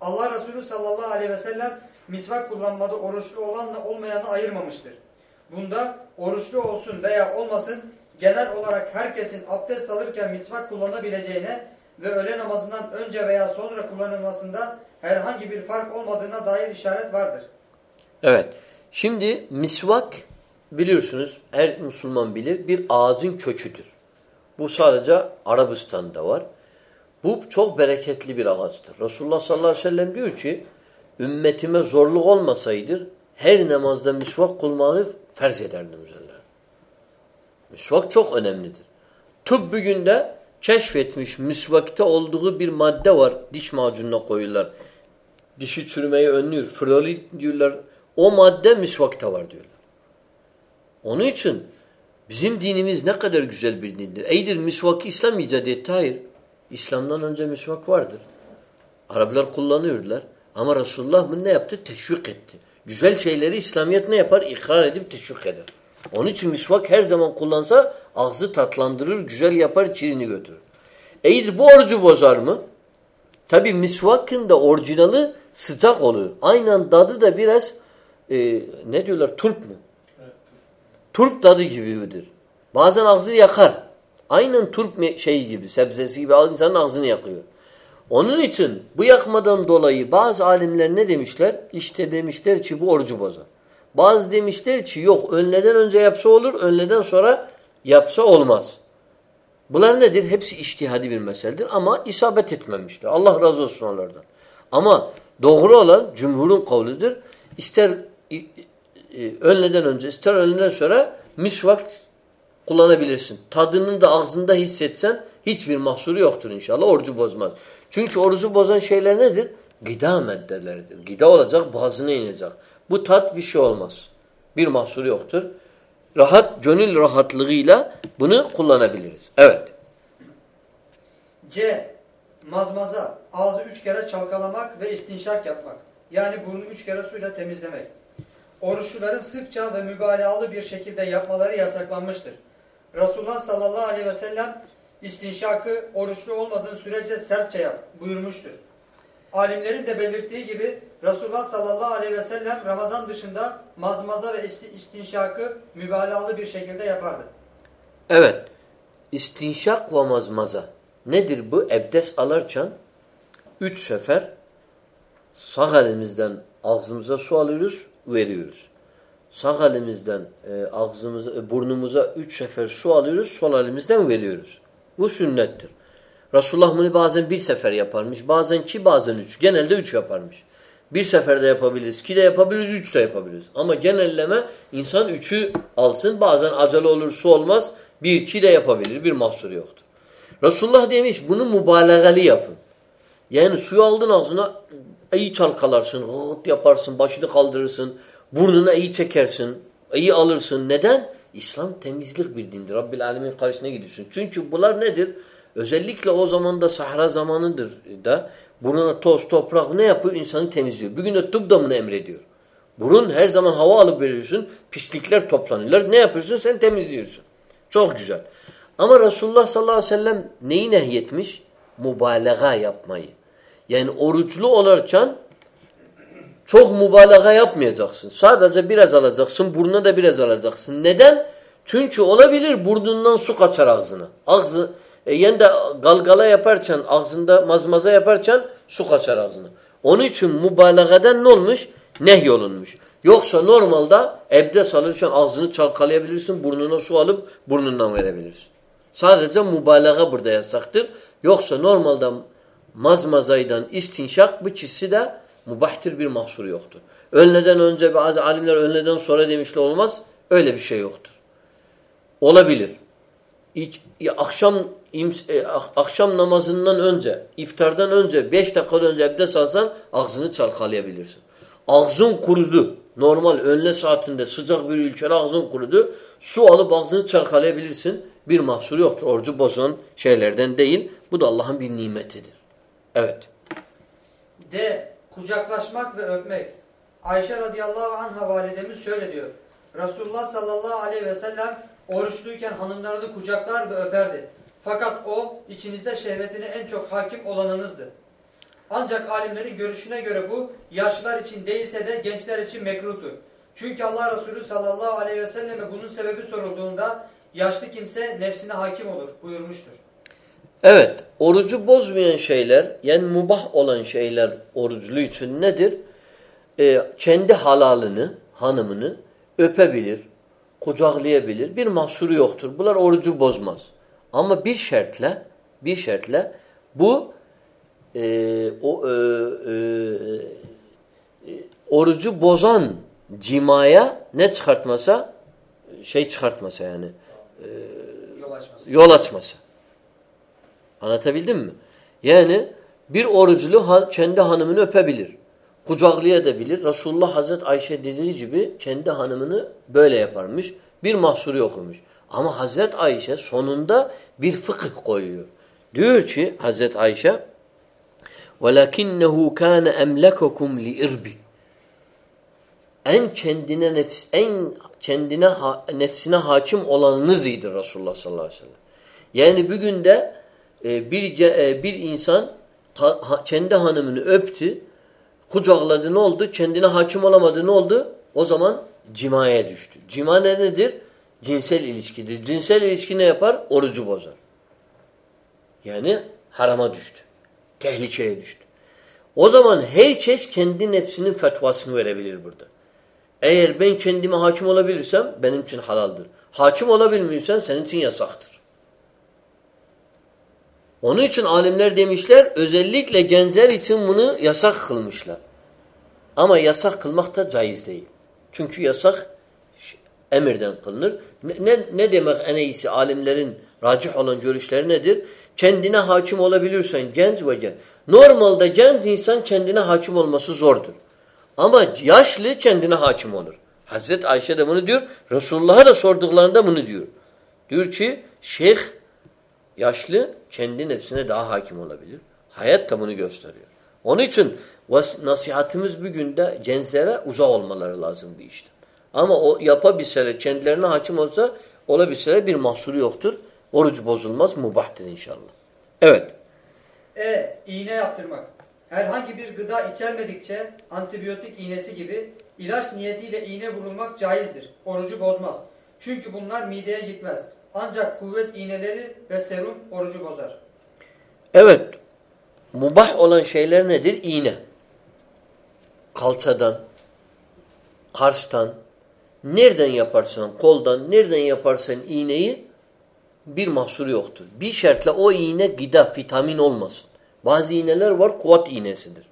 Allah Resulü sallallahu aleyhi ve sellem misvak kullanmada oruçlu olanla olmayanı ayırmamıştır. Bunda oruçlu olsun veya olmasın genel olarak herkesin abdest alırken misvak kullanabileceğine ve öğle namazından önce veya sonra kullanılmasında herhangi bir fark olmadığına dair işaret vardır. Evet. Şimdi misvak biliyorsunuz her Müslüman bilir bir ağacın köküdür. Bu sadece Arabistan'da var. Bu çok bereketli bir ağaçtır. Resulullah sallallahu aleyhi ve sellem diyor ki ümmetime zorluk olmasaydır her namazda misvak kulmayı ferz ederdim üzerlerine. Misvak çok önemlidir. Tıp bugün keşfetmiş misvakta olduğu bir madde var. Diş macununa koyuyorlar. Dişi çürümeyi önlüyor. Florid diyorlar. O madde misvakta var diyorlar. Onun için bizim dinimiz ne kadar güzel bir dindir. Eydir misvakı İslam icat etti. Hayır. İslam'dan önce misvak vardır. Araplar kullanıyorlar. Ama Resulullah bunu ne yaptı? Teşvik etti. Güzel şeyleri İslamiyet ne yapar? İkrar edip teşvik eder. Onun için misvak her zaman kullansa ağzı tatlandırır, güzel yapar, çirini götürür. Eydir bu orucu bozar mı? Tabi misvakın da orijinali sıcak oluyor. Aynen tadı da biraz e, ne diyorlar turp mu? Evet. Turp tadı gibidir. Bazen ağzı yakar. Aynen turp şey gibi, sebzesi gibi insanın ağzını yakıyor. Onun için bu yakmadan dolayı bazı alimler ne demişler? İşte demişler ki bu orucu bozar. Bazı demişler ki yok önleden önce yapsa olur, önleden sonra yapsa olmaz. Bunlar nedir? Hepsi iştihadi bir meseledir ama isabet etmemişler. Allah razı olsun onlardan. Ama doğru olan cumhurun kavlidir. İster önleden önce ister önleden sonra misvak kullanabilirsin. Tadını da ağzında hissetsen hiçbir mahsuru yoktur inşallah. Orucu bozmaz. Çünkü orucu bozan şeyler nedir? Gıda maddeleridir. Gıda olacak, boğazına inecek. Bu tat bir şey olmaz. Bir mahsuru yoktur. Rahat, gönül rahatlığıyla bunu kullanabiliriz. Evet. C. Mazmaza. Ağzı üç kere çalkalamak ve istinşak yapmak. Yani burnu üç kere suyla temizlemek. Oruçluların sıkça ve mübalağalı bir şekilde yapmaları yasaklanmıştır. Resulullah sallallahu aleyhi ve sellem istinşakı oruçlu olmadığın sürece sertçe yap buyurmuştur. Alimlerin de belirttiği gibi Resulullah sallallahu aleyhi ve sellem Ramazan dışında mazmaza ve istinşakı mübalağalı bir şekilde yapardı. Evet. İstinşak ve mazmaza. Nedir bu? Ebdes alırken üç sefer sağ elimizden ağzımıza su alıyoruz, veriyoruz. Sağ elimizden e, ağzımıza, e, burnumuza üç sefer su alıyoruz, sol elimizden veriyoruz. Bu sünnettir. Resulullah bunu bazen bir sefer yaparmış, bazen iki, bazen üç. Genelde üç yaparmış. Bir seferde yapabiliriz, iki de yapabiliriz, üç de yapabiliriz. Ama genelleme insan üçü alsın. Bazen acele olur, su olmaz. Bir, iki de yapabilir. Bir mahsur yoktur. Resulullah demiş bunu mübalağalı yapın. Yani suyu aldın ağzına iyi çalkalarsın, gıt yaparsın, başını kaldırırsın, burnuna iyi çekersin, iyi alırsın. Neden? İslam temizlik bir dindir. Rabbil Alemin karşısına gidiyorsun. Çünkü bunlar nedir? Özellikle o zaman da sahra zamanıdır da burnuna toz, toprak ne yapıyor? İnsanı temizliyor. Bugün de tıp da bunu emrediyor. Burun her zaman hava alıp veriyorsun. Pislikler toplanırlar. Ne yapıyorsun? Sen temizliyorsun. Çok güzel. Ama Resulullah sallallahu aleyhi ve sellem neyi nehyetmiş? Mübalağa yapmayı. Yani oruçlu olurken çok mübalağa yapmayacaksın. Sadece biraz alacaksın. Burnuna da biraz alacaksın. Neden? Çünkü olabilir burnundan su kaçar ağzına. Ağzı e, yani de galgala yaparken, ağzında mazmaza yaparken su kaçar ağzına. Onun için mübalağadan ne olmuş? Nehyolunmuş. Yoksa normalde ebdes alırken ağzını çalkalayabilirsin, burnuna su alıp burnundan verebilirsin. Sadece mübalağa burada yasaktır. Yoksa normalde mazmazaydan istinşak bu çizsi de mubahtir bir mahsuru yoktur. Önleden önce bazı alimler önleden sonra demişler olmaz. Öyle bir şey yoktur. Olabilir. İç, akşam akşam namazından önce, iftardan önce, beş dakika önce abdest alsan ağzını çalkalayabilirsin. Ağzın kurudu. Normal önle saatinde sıcak bir ülkede ağzın kurudu. Su alıp ağzını çalkalayabilirsin. Bir mahsuru yoktur. Orucu bozan şeylerden değil. Bu da Allah'ın bir nimetidir. Evet. D. Kucaklaşmak ve öpmek. Ayşe radıyallahu anha validemiz şöyle diyor. Resulullah sallallahu aleyhi ve sellem oruçluyken hanımlarını kucaklar ve öperdi. Fakat o içinizde şehvetine en çok hakim olanınızdı. Ancak alimlerin görüşüne göre bu yaşlılar için değilse de gençler için mekruhtur. Çünkü Allah Resulü sallallahu aleyhi ve selleme bunun sebebi sorulduğunda yaşlı kimse nefsine hakim olur buyurmuştur. Evet, orucu bozmayan şeyler, yani mubah olan şeyler oruclu için nedir? Ee, kendi halalını, hanımını öpebilir, kucaklayabilir. Bir mahsuru yoktur. Bunlar orucu bozmaz. Ama bir şartla, bir şartla bu e, o e, e, e, orucu bozan cimaya ne çıkartmasa şey çıkartmasa yani e, yol açması. Yol açması. Anlatabildim mi? Yani bir oruclu kendi hanımını öpebilir. Kucaklayabilir. Resulullah Hazreti Ayşe dediği gibi kendi hanımını böyle yaparmış. Bir mahsuru yokmuş. Ama Hazreti Ayşe sonunda bir fıkıh koyuyor. Diyor ki Hazreti Ayşe وَلَكِنَّهُ كَانَ اَمْلَكَكُمْ لِإِرْبِ En kendine nefs, en kendine ha, nefsine hakim olanınızıydı Resulullah sallallahu aleyhi ve sellem. Yani bugün de e, bir e, bir insan ha, ha, kendi hanımını öptü, kucakladı ne oldu? Kendine hakim olamadı ne oldu? O zaman cimaya düştü. Cima ne nedir? Cinsel ilişkidir. Cinsel ilişki ne yapar? Orucu bozar. Yani harama düştü. Tehlikeye düştü. O zaman herkes kendi nefsinin fetvasını verebilir burada. Eğer ben kendime hakim olabilirsem benim için halaldır. Hakim olabilmiyorsan senin için yasaktır. Onun için alimler demişler özellikle gençler için bunu yasak kılmışlar. Ama yasak kılmak da caiz değil. Çünkü yasak emirden kılınır. Ne, ne, demek en iyisi alimlerin racih olan görüşleri nedir? Kendine hakim olabilirsen genç ve genç. Normalde genç insan kendine hakim olması zordur. Ama yaşlı kendine hakim olur. Hazreti Ayşe de bunu diyor. Resulullah'a da sorduklarında bunu diyor. Diyor ki şeyh yaşlı kendi nefsine daha hakim olabilir. Hayat da bunu gösteriyor. Onun için nasihatimiz bugün de cenzere uzak olmaları lazım bir işte. Ama o yapabilseler, kendilerine hakim olsa olabilseler bir mahsuru yoktur. Oruç bozulmaz, mubahtır inşallah. Evet. E. iğne yaptırmak. Herhangi bir gıda içermedikçe antibiyotik iğnesi gibi ilaç niyetiyle iğne vurulmak caizdir. Orucu bozmaz. Çünkü bunlar mideye gitmez. Ancak kuvvet iğneleri ve serum orucu bozar. Evet. Mubah olan şeyler nedir? İğne. Kalçadan, karstan, nereden yaparsan, koldan, nereden yaparsan iğneyi bir mahsuru yoktur. Bir şartla o iğne gıda, vitamin olmasın. Bazı iğneler var kuvvet iğnesidir.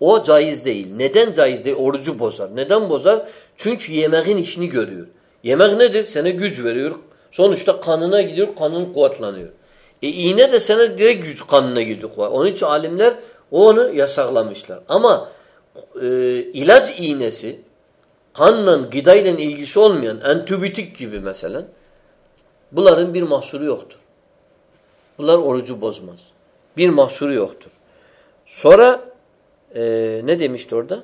O caiz değil. Neden caiz değil? Orucu bozar. Neden bozar? Çünkü yemeğin işini görüyor. Yemek nedir? Sana güç veriyor. Sonuçta kanına gidiyor, kanın kuvvetleniyor. E iğne de sana direkt güç kanına gidiyor. Onun için alimler onu yasaklamışlar. Ama e, ilaç iğnesi kanla, gıdayla ilgisi olmayan antibiyotik gibi mesela bunların bir mahsuru yoktur. Bunlar orucu bozmaz. Bir mahsuru yoktur. Sonra e, ne demişti orada?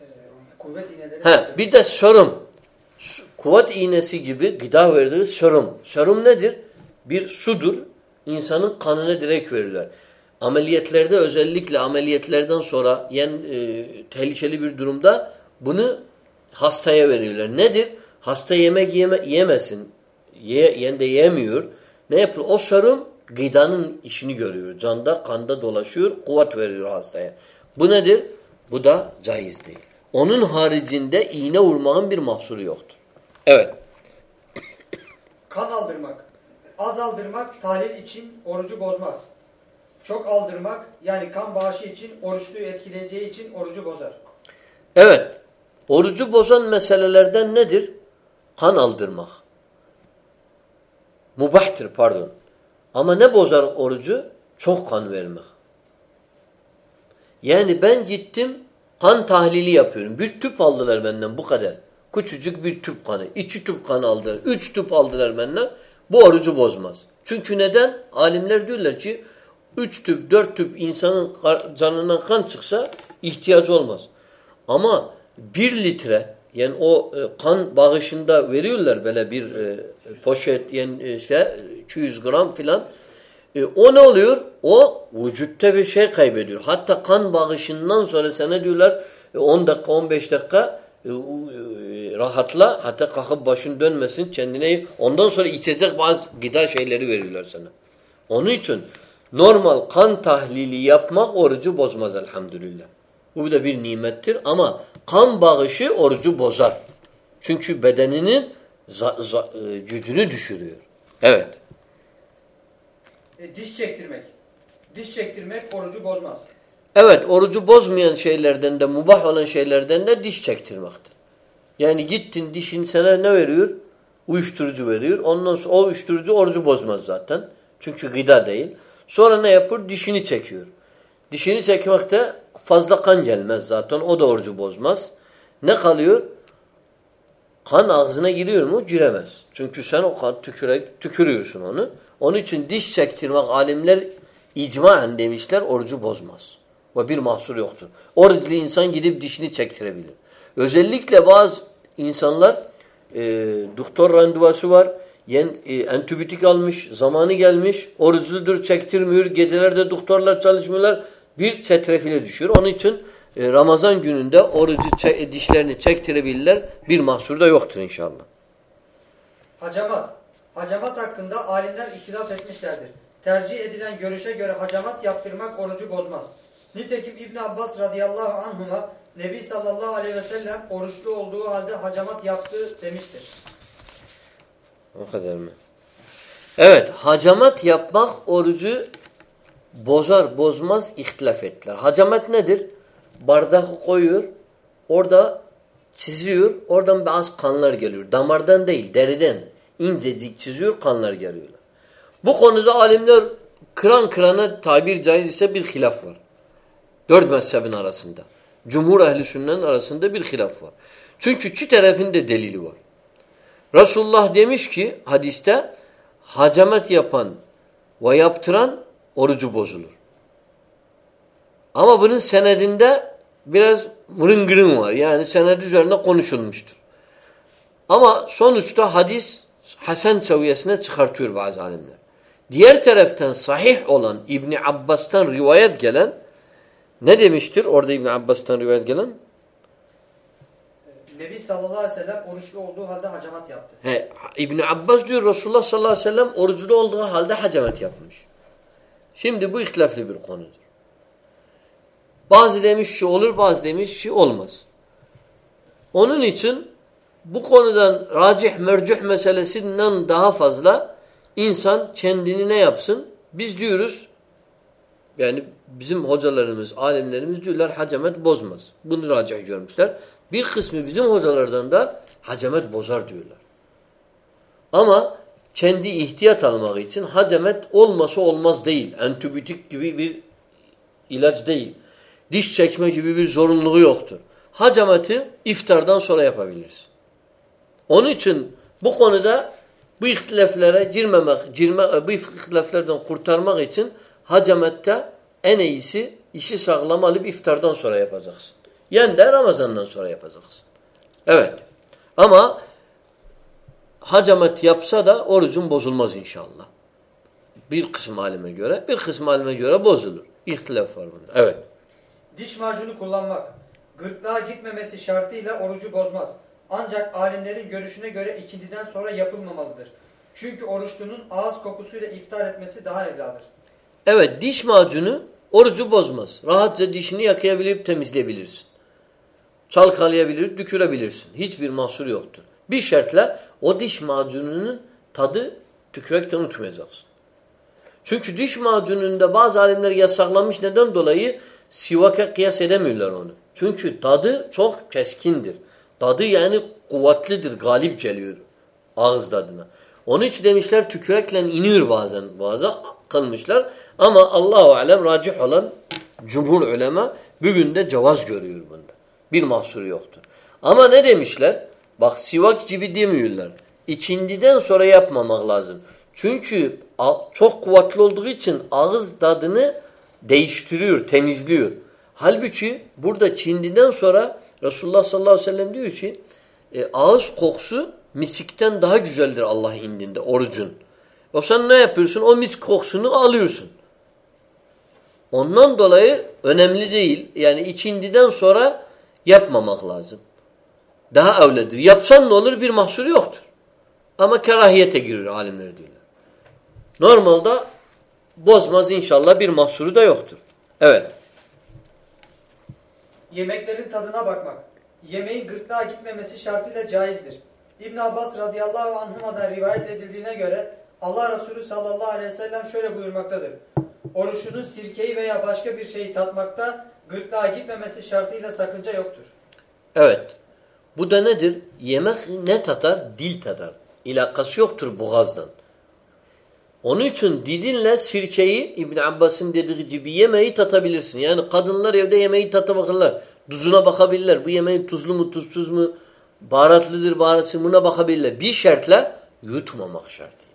E. He, bir de serum. Kuvvet iğnesi gibi gıda verdiği serum. Serum nedir? Bir sudur. İnsanın kanına direkt verirler. Ameliyetlerde özellikle ameliyatlerden sonra yen e, tehlikeli bir durumda bunu hastaya veriyorlar. Nedir? Hasta yemek yeme, yemesin. Ye, yen de yemiyor. Ne yapıyor? O serum gıdanın işini görüyor. Canda, kanda dolaşıyor, kuvvet veriyor hastaya. Bu nedir? Bu da caiz değil. Onun haricinde iğne vurmanın bir mahsuru yoktur. Evet. Kan aldırmak. Az aldırmak tahlil için orucu bozmaz. Çok aldırmak yani kan bağışı için oruçluyu etkileyeceği için orucu bozar. Evet. Orucu bozan meselelerden nedir? Kan aldırmak. Mubahtır pardon. Ama ne bozar orucu? Çok kan vermek. Yani ben gittim kan tahlili yapıyorum. Bir tüp aldılar benden bu kadar. Küçücük bir tüp kanı. İki tüp kan aldılar. Üç tüp aldılar benden. Bu orucu bozmaz. Çünkü neden? Alimler diyorlar ki üç tüp, dört tüp insanın canından kan çıksa ihtiyaç olmaz. Ama bir litre yani o e, kan bağışında veriyorlar böyle bir e, poşet yani şey, 200 gram filan. E, o ne oluyor? O vücutta bir şey kaybediyor. Hatta kan bağışından sonra sana diyorlar 10 e, dakika 15 dakika e, e, rahatla hatta kalkıp başın dönmesin kendine ondan sonra içecek bazı gıda şeyleri veriyorlar sana. Onun için normal kan tahlili yapmak orucu bozmaz elhamdülillah. Bu da bir nimettir ama kan bağışı orucu bozar. Çünkü bedeninin e, gücünü düşürüyor. Evet. E, diş çektirmek. Diş çektirmek orucu bozmaz. Evet, orucu bozmayan şeylerden de, mubah olan şeylerden de diş çektirmektir. Yani gittin dişin sana ne veriyor? Uyuşturucu veriyor. Ondan sonra o uyuşturucu orucu bozmaz zaten. Çünkü gıda değil. Sonra ne yapıyor? Dişini çekiyor. Dişini çekmekte fazla kan gelmez zaten. O da orucu bozmaz. Ne kalıyor? Kan ağzına giriyor mu? Giremez. Çünkü sen o kan tüküre, tükürüyorsun onu. Onun için diş çektirmek alimler icmaen demişler orucu bozmaz. Ve bir mahsur yoktur. Oruçlu insan gidip dişini çektirebilir. Özellikle bazı insanlar e, doktor randevusu var. Yen, e, antibiyotik almış, zamanı gelmiş, oruçludur, çektirmiyor, gecelerde doktorlar çalışmıyorlar, bir çetrefile düşüyor. Onun için e, Ramazan gününde orucu dişlerini çektirebilirler, bir mahsur da yoktur inşallah. Hacamat. Hacamat hakkında alimler ihtilaf etmişlerdir. Tercih edilen görüşe göre hacamat yaptırmak orucu bozmaz. Nitekim İbn Abbas radıyallahu anhuma Nebi sallallahu aleyhi ve sellem oruçlu olduğu halde hacamat yaptı demiştir. O kadar mı? Evet, hacamat yapmak orucu bozar, bozmaz ihtilaf ettiler. Hacamat nedir? Bardağı koyuyor, orada çiziyor. Oradan bazı kanlar geliyor. Damardan değil, deriden. incecik çiziyor, kanlar geliyorlar. Bu konuda alimler kıran kırana tabir caiz ise bir hilaf var. Dört mezhebin arasında. Cumhur ehli sünnenin arasında bir hilaf var. Çünkü iki tarafın da delili var. Resulullah demiş ki hadiste hacamet yapan ve yaptıran orucu bozulur. Ama bunun senedinde biraz mırıngırın var. Yani sened üzerine konuşulmuştur. Ama sonuçta hadis Hasan seviyesine çıkartıyor bazı alimler. Diğer taraftan sahih olan İbni Abbas'tan rivayet gelen ne demiştir orada İbni Abbas'tan rivayet gelen? Nebi sallallahu aleyhi ve sellem oruçlu olduğu halde hacamat yaptı. He, İbni Abbas diyor Resulullah sallallahu aleyhi ve sellem oruçlu olduğu halde hacamet yapmış. Şimdi bu ihtilaflı bir konudur. Bazı demiş ki olur, bazı demiş ki olmaz. Onun için bu konudan racih mercuh meselesinden daha fazla insan kendini ne yapsın? Biz diyoruz yani bizim hocalarımız, alimlerimiz diyorlar hacamet bozmaz. Bunu racih görmüşler. Bir kısmı bizim hocalardan da hacamet bozar diyorlar. Ama kendi ihtiyat almak için hacamet olmasa olmaz değil. Antibiyotik gibi bir ilaç değil. Diş çekme gibi bir zorunluluğu yoktur. Hacameti iftardan sonra yapabiliriz. Onun için bu konuda bu ihtilaflara girmemek, girme, bu ihtilaflardan kurtarmak için hacamette en iyisi işi sağlam alıp iftardan sonra yapacaksın. Yani de Ramazan'dan sonra yapacaksın. Evet. Ama hacamet yapsa da orucun bozulmaz inşallah. Bir kısım halime göre, bir kısım halime göre bozulur. İhtilaf var bunda. Evet. Diş macunu kullanmak, gırtlağa gitmemesi şartıyla orucu bozmaz. Ancak alimlerin görüşüne göre ikindiden sonra yapılmamalıdır. Çünkü oruçlunun ağız kokusuyla iftar etmesi daha evladır. Evet diş macunu orucu bozmaz. Rahatça dişini yakayabilip temizleyebilirsin. Çalkalayabilir, dükürebilirsin. Hiçbir mahsur yoktur. Bir şartla o diş macununun tadı tükürekten unutmayacaksın. Çünkü diş macununda bazı alimler yasaklamış neden dolayı sivaka kıyas edemiyorlar onu. Çünkü tadı çok keskindir. Tadı yani kuvvetlidir, galip geliyor ağız tadına. Onun için demişler tükürekle iniyor bazen. Bazı kılmışlar. Ama Allahu alem racih olan cumhur ulema bugün de cevaz görüyor bunda. Bir mahsuru yoktur. Ama ne demişler? Bak sivak gibi demiyorlar. İçindiden sonra yapmamak lazım. Çünkü çok kuvvetli olduğu için ağız tadını değiştiriyor, temizliyor. Halbuki burada çindiden sonra Resulullah sallallahu aleyhi ve sellem diyor ki e, ağız kokusu misikten daha güzeldir Allah indinde orucun. O sen ne yapıyorsun? O misk kokusunu alıyorsun. Ondan dolayı önemli değil. Yani içindiden sonra yapmamak lazım. Daha evledir. Yapsan ne olur? Bir mahsuru yoktur. Ama kerahiyete girir alimler diyorlar. Normalde bozmaz inşallah bir mahsuru da yoktur. Evet. Yemeklerin tadına bakmak. Yemeğin gırtlağa gitmemesi şartıyla caizdir. İbn Abbas radıyallahu anhuma'dan rivayet edildiğine göre Allah Resulü sallallahu aleyhi ve sellem şöyle buyurmaktadır. Oruçunun sirkeyi veya başka bir şeyi tatmakta gırtlağa gitmemesi şartıyla sakınca yoktur. Evet. Bu da nedir? Yemek ne tatar? Dil tatar. İlakası yoktur boğazdan. Onun için dilinle sirkeyi İbn Abbas'ın dediği gibi yemeği tatabilirsin. Yani kadınlar evde yemeği tata bakırlar. Tuzuna bakabilirler. Bu yemeğin tuzlu mu tuzsuz mu? Baharatlıdır baharatsız buna bakabilirler. Bir şartla yutmamak şartıyla.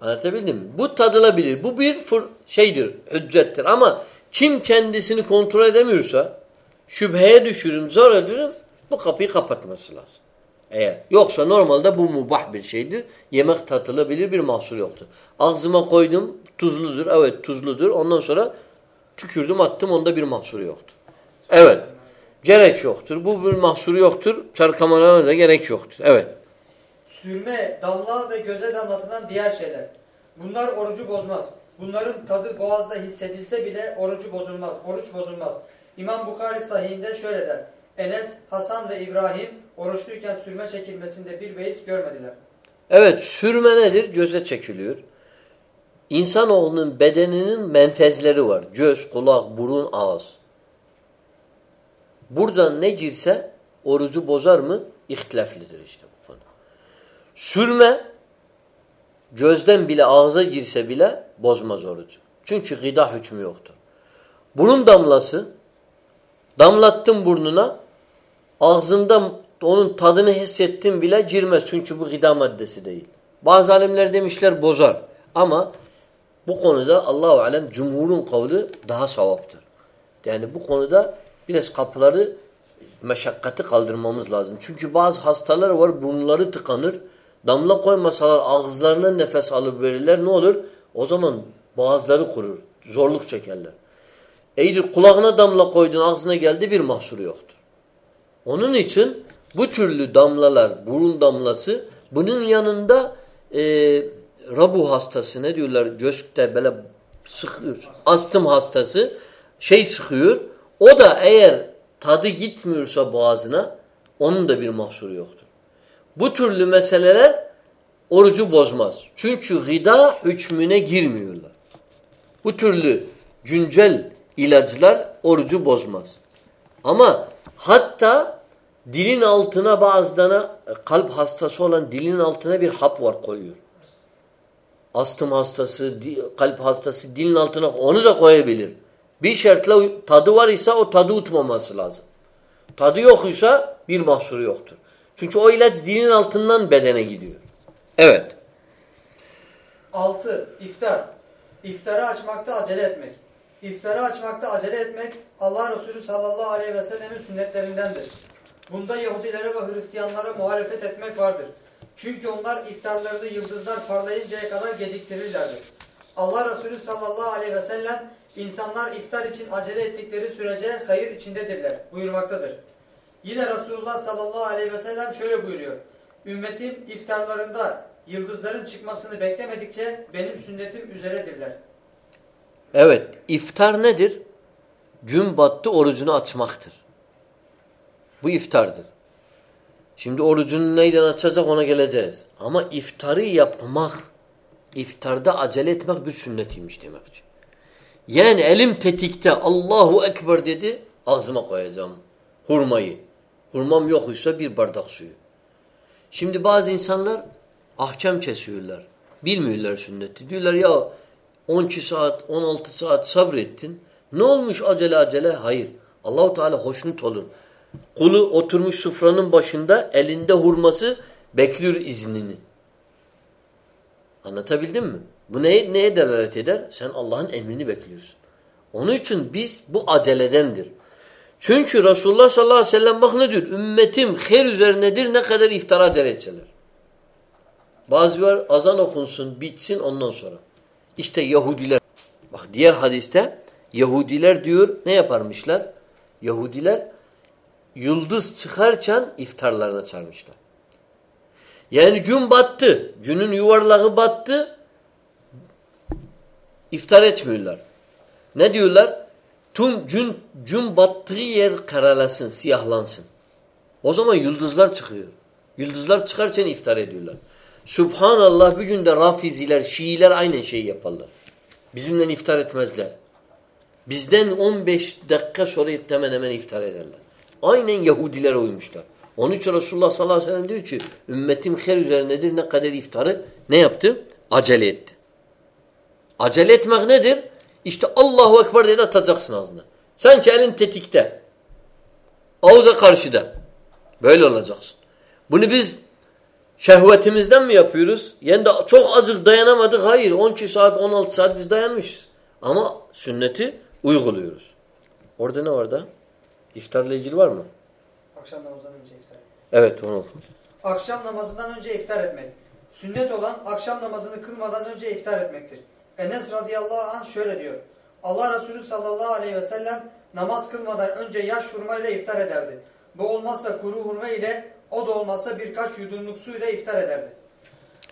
Anlatabildim mi? Bu tadılabilir. Bu bir şeydir, hüccettir. Ama kim kendisini kontrol edemiyorsa şüpheye düşürüm, zor ediyorum bu kapıyı kapatması lazım. Eğer yoksa normalde bu mubah bir şeydir. Yemek tatılabilir bir mahsur yoktur. Ağzıma koydum tuzludur. Evet tuzludur. Ondan sonra tükürdüm attım onda bir mahsuru yoktur. Evet. Gerek yoktur. Bu bir mahsuru yoktur. Çarkamana da gerek yoktur. Evet. Sürme, damla ve göze damlatılan diğer şeyler. Bunlar orucu bozmaz. Bunların tadı boğazda hissedilse bile orucu bozulmaz. Oruç bozulmaz. İmam Bukhari sahihinde şöyle der. Enes, Hasan ve İbrahim oruçluyken sürme çekilmesinde bir beis görmediler. Evet sürme nedir? Göze çekiliyor. İnsanoğlunun bedeninin menfezleri var. Göz, kulak, burun, ağız. Buradan ne girse orucu bozar mı? İhtilaflidir işte bu konu. Sürme gözden bile ağza girse bile bozmaz orucu. Çünkü gıda hükmü yoktur. Burun damlası damlattın burnuna ağzında onun tadını hissettin bile girmez. Çünkü bu gıda maddesi değil. Bazı alimler demişler bozar. Ama bu konuda Allahu alem cumhurun kavli daha savaptır. Yani bu konuda biraz kapıları meşakkati kaldırmamız lazım. Çünkü bazı hastalar var burnları tıkanır. Damla koymasalar ağızlarına nefes alıp verirler ne olur? O zaman boğazları kurur. Zorluk çekerler. Eydir kulağına damla koydun ağzına geldi bir mahsuru yoktur. Onun için bu türlü damlalar, burun damlası bunun yanında e, rabu hastası ne diyorlar göçte böyle sıkıyor. Astım hastası şey sıkıyor. O da eğer tadı gitmiyorsa boğazına onun da bir mahsuru yoktur. Bu türlü meseleler orucu bozmaz. Çünkü gıda hükmüne girmiyorlar. Bu türlü güncel ilaçlar orucu bozmaz. Ama hatta dilin altına bazılarına kalp hastası olan dilin altına bir hap var koyuyor. Astım hastası, kalp hastası dilin altına onu da koyabilir. Bir şartla tadı var ise o tadı utmaması lazım. Tadı yok ise bir mahsuru yoktur. Çünkü o ilaç dilin altından bedene gidiyor. Evet. 6. İftar. İftarı açmakta acele etmek. İftarı açmakta acele etmek Allah Resulü sallallahu aleyhi ve sellemin sünnetlerindendir. Bunda Yahudilere ve Hristiyanlara muhalefet etmek vardır. Çünkü onlar iftarlarını yıldızlar parlayıncaya kadar geciktirirlerdi. Allah Resulü sallallahu aleyhi ve sellem insanlar iftar için acele ettikleri sürece hayır içindedirler buyurmaktadır. Yine Resulullah sallallahu aleyhi ve sellem şöyle buyuruyor. Ümmetim iftarlarında yıldızların çıkmasını beklemedikçe benim sünnetim üzeredirler. Evet, iftar nedir? Gün battı orucunu açmaktır. Bu iftardır. Şimdi orucunu neyden açacak ona geleceğiz. Ama iftarı yapmak, iftarda acele etmek bir sünnetiymiş demek için. Yani elim tetikte Allahu Ekber dedi, ağzıma koyacağım hurmayı. Hurmam yoksa bir bardak suyu. Şimdi bazı insanlar ahkam kesiyorlar. Bilmiyorlar sünneti. Diyorlar ya 12 saat, 16 saat sabrettin. Ne olmuş acele acele? Hayır. Allahu Teala hoşnut olur. Kulu oturmuş sufranın başında elinde hurması bekliyor iznini. Anlatabildim mi? Bu neye, neye delalet eder? Sen Allah'ın emrini bekliyorsun. Onun için biz bu aceledendir. Çünkü Resulullah sallallahu aleyhi ve sellem bak ne diyor? Ümmetim her üzerinedir ne kadar iftara acele etseler. Bazı var azan okunsun bitsin ondan sonra. İşte Yahudiler. Bak diğer hadiste Yahudiler diyor ne yaparmışlar? Yahudiler yıldız çıkarken iftarlarına çağırmışlar. Yani gün battı. Günün yuvarlağı battı. İftar etmiyorlar. Ne diyorlar? Tüm gün, gün battığı yer karalasın, siyahlansın. O zaman yıldızlar çıkıyor. Yıldızlar çıkarken iftar ediyorlar. Subhanallah bir günde Rafiziler, Şiiler aynı şeyi yaparlar. Bizimle iftar etmezler. Bizden 15 dakika sonra hemen hemen iftar ederler. Aynen Yahudiler uymuşlar. Onun için Resulullah sallallahu aleyhi ve sellem diyor ki ümmetim her üzerinedir ne kadar iftarı ne yaptı? Acele etti. Acele etmek nedir? İşte Allahu Ekber dedi atacaksın ağzına. Sanki elin tetikte. Avu da karşıda. Böyle olacaksın. Bunu biz şehvetimizden mi yapıyoruz? Yani de çok azıcık dayanamadık. Hayır 12 saat 16 saat biz dayanmışız. Ama sünneti uyguluyoruz. Orada ne var da? İftarla ilgili var mı? Akşam namazından önce iftar etmek. Evet onu oku. Akşam namazından önce iftar etmek. Sünnet olan akşam namazını kılmadan önce iftar etmektir. Enes radıyallahu anh şöyle diyor. Allah Resulü sallallahu aleyhi ve sellem namaz kılmadan önce yaş hurma ile iftar ederdi. Bu olmazsa kuru hurma ile o da olmazsa birkaç yudumluk su ile iftar ederdi.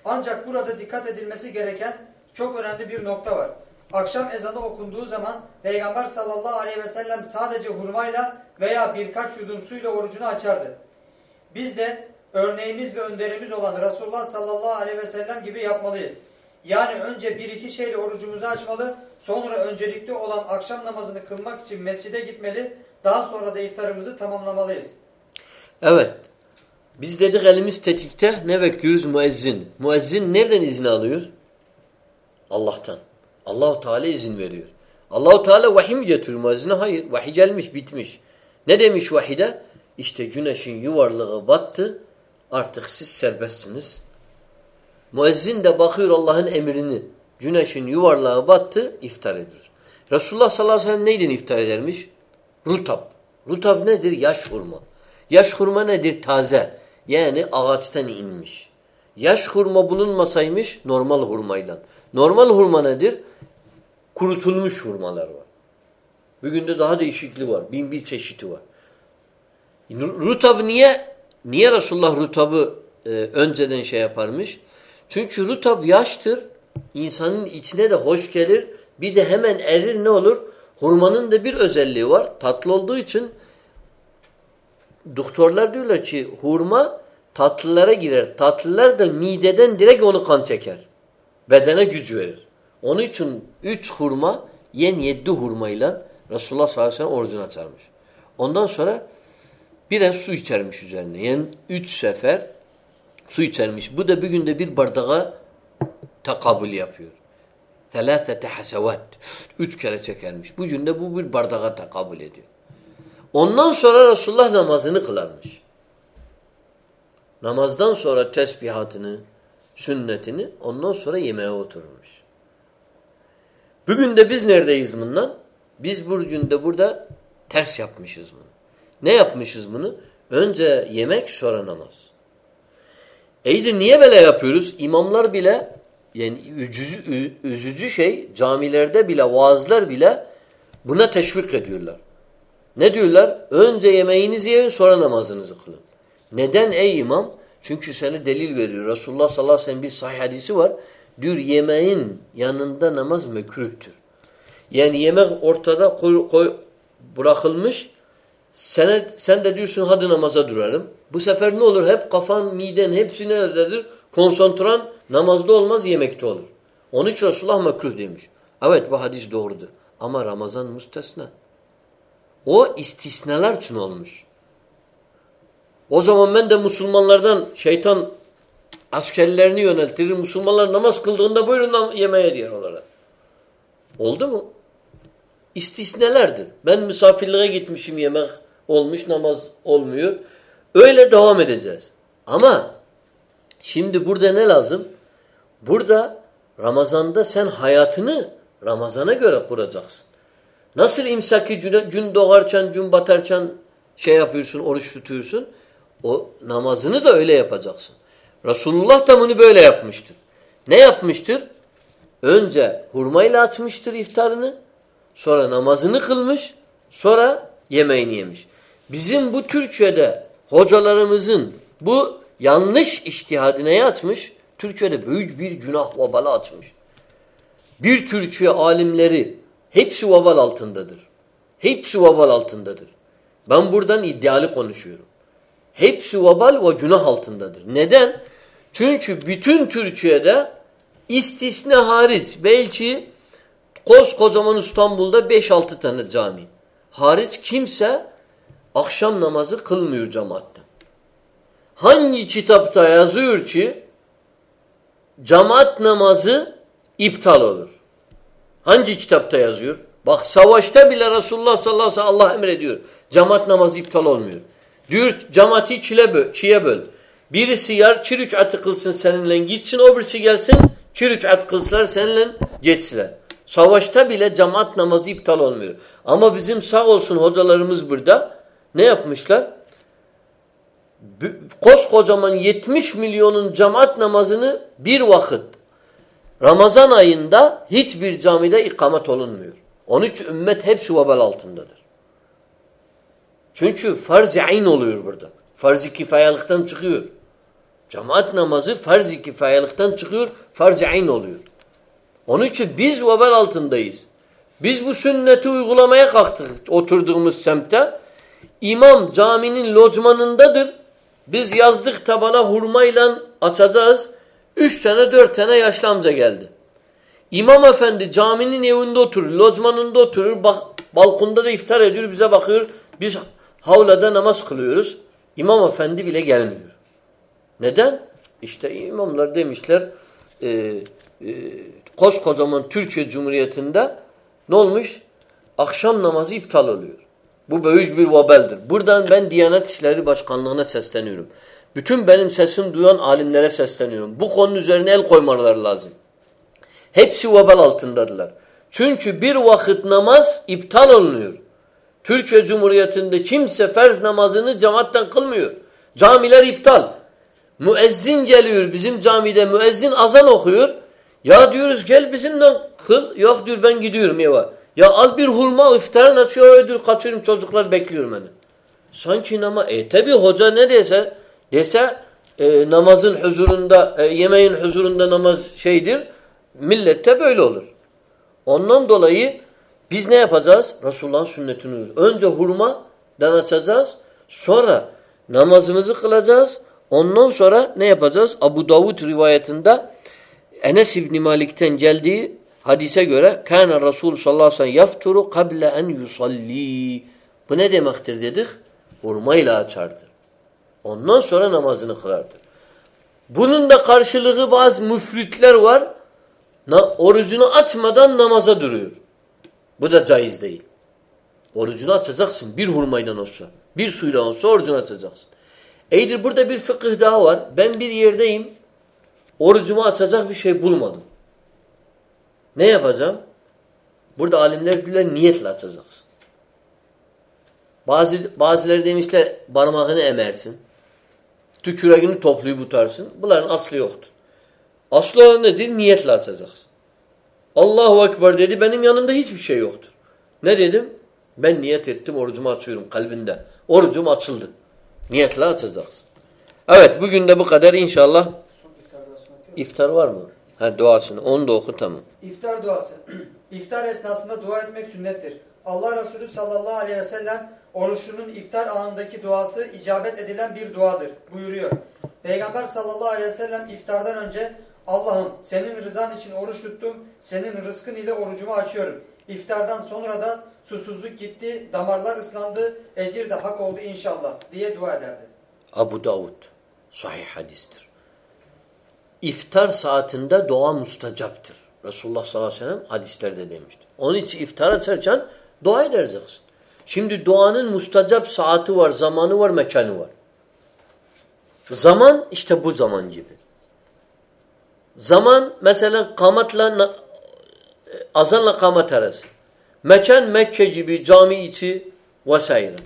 Ancak burada dikkat edilmesi gereken çok önemli bir nokta var. Akşam ezanı okunduğu zaman Peygamber sallallahu aleyhi ve sellem sadece hurmayla veya birkaç yudum suyla orucunu açardı. Biz de örneğimiz ve önderimiz olan Resulullah sallallahu aleyhi ve sellem gibi yapmalıyız. Yani önce bir iki şeyle orucumuzu açmalı, sonra öncelikli olan akşam namazını kılmak için mescide gitmeli, daha sonra da iftarımızı tamamlamalıyız. Evet. Biz dedik elimiz tetikte ne bekliyoruz? Müezzin. Müezzin nereden izin alıyor? Allah'tan. Allahu Teala izin veriyor. Allahu Teala vahiy mi getiriyor müezzine? Hayır. Vahiy gelmiş, bitmiş. Ne demiş vahide? İşte güneşin yuvarlığı battı. Artık siz serbestsiniz. Müezzin de bakıyor Allah'ın emrini. Güneşin yuvarlığı battı, iftar ediyor. Resulullah sallallahu aleyhi ve sellem neyden iftar edermiş? Rutab. Rutab nedir? Yaş hurma. Yaş hurma nedir? Taze. Yani ağaçtan inmiş. Yaş hurma bulunmasaymış normal hurmayla. Normal hurma nedir? Kurutulmuş hurmalar var. Bugün de daha değişikliği var. Bin bir çeşidi var. Rutab niye? Niye Resulullah rutabı e, önceden şey yaparmış? Çünkü rutab yaştır. İnsanın içine de hoş gelir. Bir de hemen erir ne olur? Hurmanın da bir özelliği var. Tatlı olduğu için doktorlar diyorlar ki hurma tatlılara girer. Tatlılar da mideden direkt onu kan çeker. Bedene güç verir. Onun için üç hurma yen yedi hurmayla Resulullah sallallahu aleyhi ve sellem orucunu açarmış. Ondan sonra biraz su içermiş üzerine. Yani üç sefer su içermiş. Bu da bir günde bir bardağa takabül yapıyor. Thelâfete hasevat. Üç kere çekermiş. Bu günde bu bir bardağa takabül ediyor. Ondan sonra Resulullah namazını kılarmış. Namazdan sonra tesbihatını, sünnetini ondan sonra yemeğe oturmuş. Bugün de biz neredeyiz bundan? Biz bugün de burada ters yapmışız bunu. Ne yapmışız bunu? Önce yemek sonra namaz. İyidir niye böyle yapıyoruz? İmamlar bile yani üzücü, üzücü şey camilerde bile vaazlar bile buna teşvik ediyorlar. Ne diyorlar? Önce yemeğinizi yiyin sonra namazınızı kılın. Neden ey imam? Çünkü seni delil veriyor. Resulullah sallallahu aleyhi ve sellem bir sahih hadisi var. Diyor yemeğin yanında namaz mekruhtur. Yani yemek ortada koy, koy, bırakılmış. Sen, sen de diyorsun hadi namaza duralım. Bu sefer ne olur? Hep kafan, miden hepsi nerededir? Konsantran namazda olmaz yemekte olur. Onun için Resulullah mekruh demiş. Evet bu hadis doğrudur. Ama Ramazan müstesna. O istisnalar için olmuş. O zaman ben de Müslümanlardan şeytan askerlerini yöneltirir. Müslümanlar namaz kıldığında buyurun yemeğe diyor onlara. Oldu mu? İstisnelerdir. Ben misafirliğe gitmişim yemek olmuş namaz olmuyor. Öyle devam edeceğiz. Ama şimdi burada ne lazım? Burada Ramazan'da sen hayatını Ramazan'a göre kuracaksın. Nasıl imsaki gün, gün doğarken, gün batarken şey yapıyorsun, oruç tutuyorsun? O namazını da öyle yapacaksın. Resulullah da bunu böyle yapmıştır. Ne yapmıştır? Önce hurmayla açmıştır iftarını, sonra namazını kılmış, sonra yemeğini yemiş. Bizim bu Türkiye'de hocalarımızın bu yanlış iştihadi neye açmış? Türkiye'de büyük bir günah vabalı açmış. Bir Türkiye alimleri hepsi vabal altındadır. Hepsi vabal altındadır. Ben buradan iddialı konuşuyorum. Hepsi vabal ve günah altındadır. Neden? Çünkü bütün Türkiye'de istisna hariç belki koskocaman İstanbul'da 5-6 tane cami. Hariç kimse akşam namazı kılmıyor cemaatten. Hangi kitapta yazıyor ki cemaat namazı iptal olur? Hangi kitapta yazıyor? Bak savaşta bile Resulullah sallallahu aleyhi ve sellem Allah emrediyor. Cemaat namazı iptal olmuyor. Diyor cemaati çile böl, çiye böl. Birisi yar çir üç atı kılsın seninle gitsin. O birisi gelsin çir üç at kılsınlar seninle geçsiler. Savaşta bile cemaat namazı iptal olmuyor. Ama bizim sağ olsun hocalarımız burada ne yapmışlar? Koskocaman 70 milyonun cemaat namazını bir vakit Ramazan ayında hiçbir camide ikamet olunmuyor. Onun için ümmet hepsi vebal altındadır. Çünkü farz-ı ayn oluyor burada. Farz-ı kifayalıktan çıkıyor. Cemaat namazı farz-ı kifayalıktan çıkıyor, farz-ı ayn oluyor. Onun için biz vebal altındayız. Biz bu sünneti uygulamaya kalktık oturduğumuz semtte. İmam caminin locmanındadır. Biz yazdık tabana hurmayla açacağız. Üç tane dört tane yaşlı amca geldi. İmam efendi caminin evinde oturur, locmanında oturur, bak, balkonda da iftar ediyor, bize bakıyor. Biz havlada namaz kılıyoruz. İmam efendi bile gelmiyor. Neden? İşte imamlar demişler e, e, koskocaman Türkiye Cumhuriyeti'nde ne olmuş? Akşam namazı iptal oluyor. Bu böyük bir vabeldir. Buradan ben Diyanet İşleri Başkanlığı'na sesleniyorum. Bütün benim sesim duyan alimlere sesleniyorum. Bu konunun üzerine el koymaları lazım. Hepsi vebal altındadılar. Çünkü bir vakit namaz iptal olunuyor. Türkiye Cumhuriyeti'nde kimse ferz namazını cemaatten kılmıyor. Camiler iptal. Müezzin geliyor bizim camide müezzin azan okuyor. Ya diyoruz gel bizimle kıl. Yok diyor ben gidiyorum eve. Ya al bir hurma iftarın açıyor ödül kaçıyorum çocuklar bekliyor beni. Sanki nama e tabi hoca ne dese dese e, namazın huzurunda e, yemeğin huzurunda namaz şeydir. Millette böyle olur. Ondan dolayı biz ne yapacağız? Resulullah'ın sünnetini. Önce hurmadan açacağız. Sonra namazımızı kılacağız. Ondan sonra ne yapacağız? Abu Davud rivayetinde Enes İbni Malik'ten geldiği hadise göre kana Resul sallallahu aleyhi ve sellem yafturu kable en yusalli. Bu ne demektir dedik? Hurmayla açardı. Ondan sonra namazını kılardı. Bunun da karşılığı bazı müfritler var. Orucunu açmadan namaza duruyor. Bu da caiz değil. Orucunu açacaksın bir hurmayla olsa. Bir suyla olsa orucunu açacaksın. Eydir burada bir fıkıh daha var. Ben bir yerdeyim. Orucumu açacak bir şey bulmadım. Ne yapacağım? Burada alimler diyorlar niyetle açacaksın. Bazı, bazıları demişler parmağını emersin. Tüküreğini toplayıp utarsın. Bunların aslı yoktur. Aslı nedir? Niyetle açacaksın. Allahu Ekber dedi. Benim yanımda hiçbir şey yoktur. Ne dedim? Ben niyet ettim. Orucumu açıyorum kalbinde. Orucum açıldı. Niyetle açacaksın. Evet bugün de bu kadar inşallah. İftar var mı? Ha duasını. Onu da oku tamam. İftar duası. İftar esnasında dua etmek sünnettir. Allah Resulü sallallahu aleyhi ve sellem oruçlunun iftar anındaki duası icabet edilen bir duadır buyuruyor. Peygamber sallallahu aleyhi ve sellem iftardan önce Allah'ım senin rızan için oruç tuttum, senin rızkın ile orucumu açıyorum. İftardan sonra da susuzluk gitti, damarlar ıslandı, ecir de hak oldu inşallah diye dua ederdi. Abu Davud sahih hadistir. İftar saatinde dua müstecaptır. Resulullah sallallahu aleyhi ve sellem hadislerde demişti. Onun için iftar açarken dua edeceksin. Şimdi duanın müstecap saati var, zamanı var, mekanı var. Zaman işte bu zaman gibi. Zaman mesela kamatla azanla kamat arası. Mekan Mekke gibi cami içi vesaire.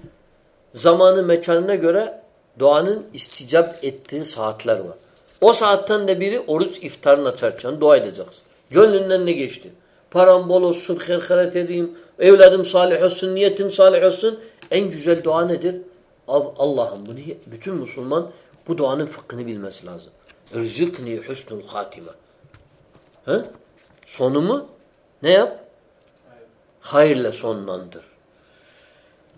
Zamanı mekanına göre duanın isticap ettiği saatler var. O saatten de biri oruç iftarını açarken dua edeceksin. Gönlünden ne geçti? Param bol olsun, herharet edeyim, evladım salih olsun, niyetim salih olsun. En güzel dua nedir? Allah'ım bunu bütün Müslüman bu duanın fıkhını bilmesi lazım. Rızıkni husnul hatime. He? Sonumu ne yap? Hayırla sonlandır.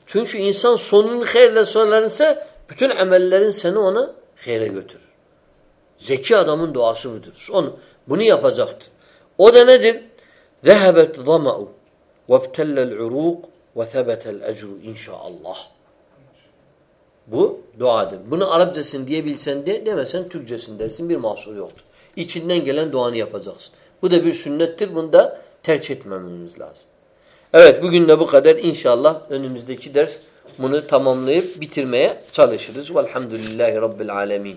Çünkü insan sonunu hayırla sonlanırsa bütün amellerin seni ona hayre götürür. Zeki adamın duası budur. Onu, bunu yapacaktı. O da nedir? Zehebet zama'u veftellel uruk ve thebetel ecru inşaallah. Bu duadır. Bunu Arapçasını diyebilsen de demesen Türkçesini dersin bir mahsur yoktur. İçinden gelen duanı yapacaksın. Bu da bir sünnettir. Bunu da tercih etmememiz lazım. Evet bugün de bu kadar. İnşallah önümüzdeki ders bunu tamamlayıp bitirmeye çalışırız. Velhamdülillahi Rabbil Alemin.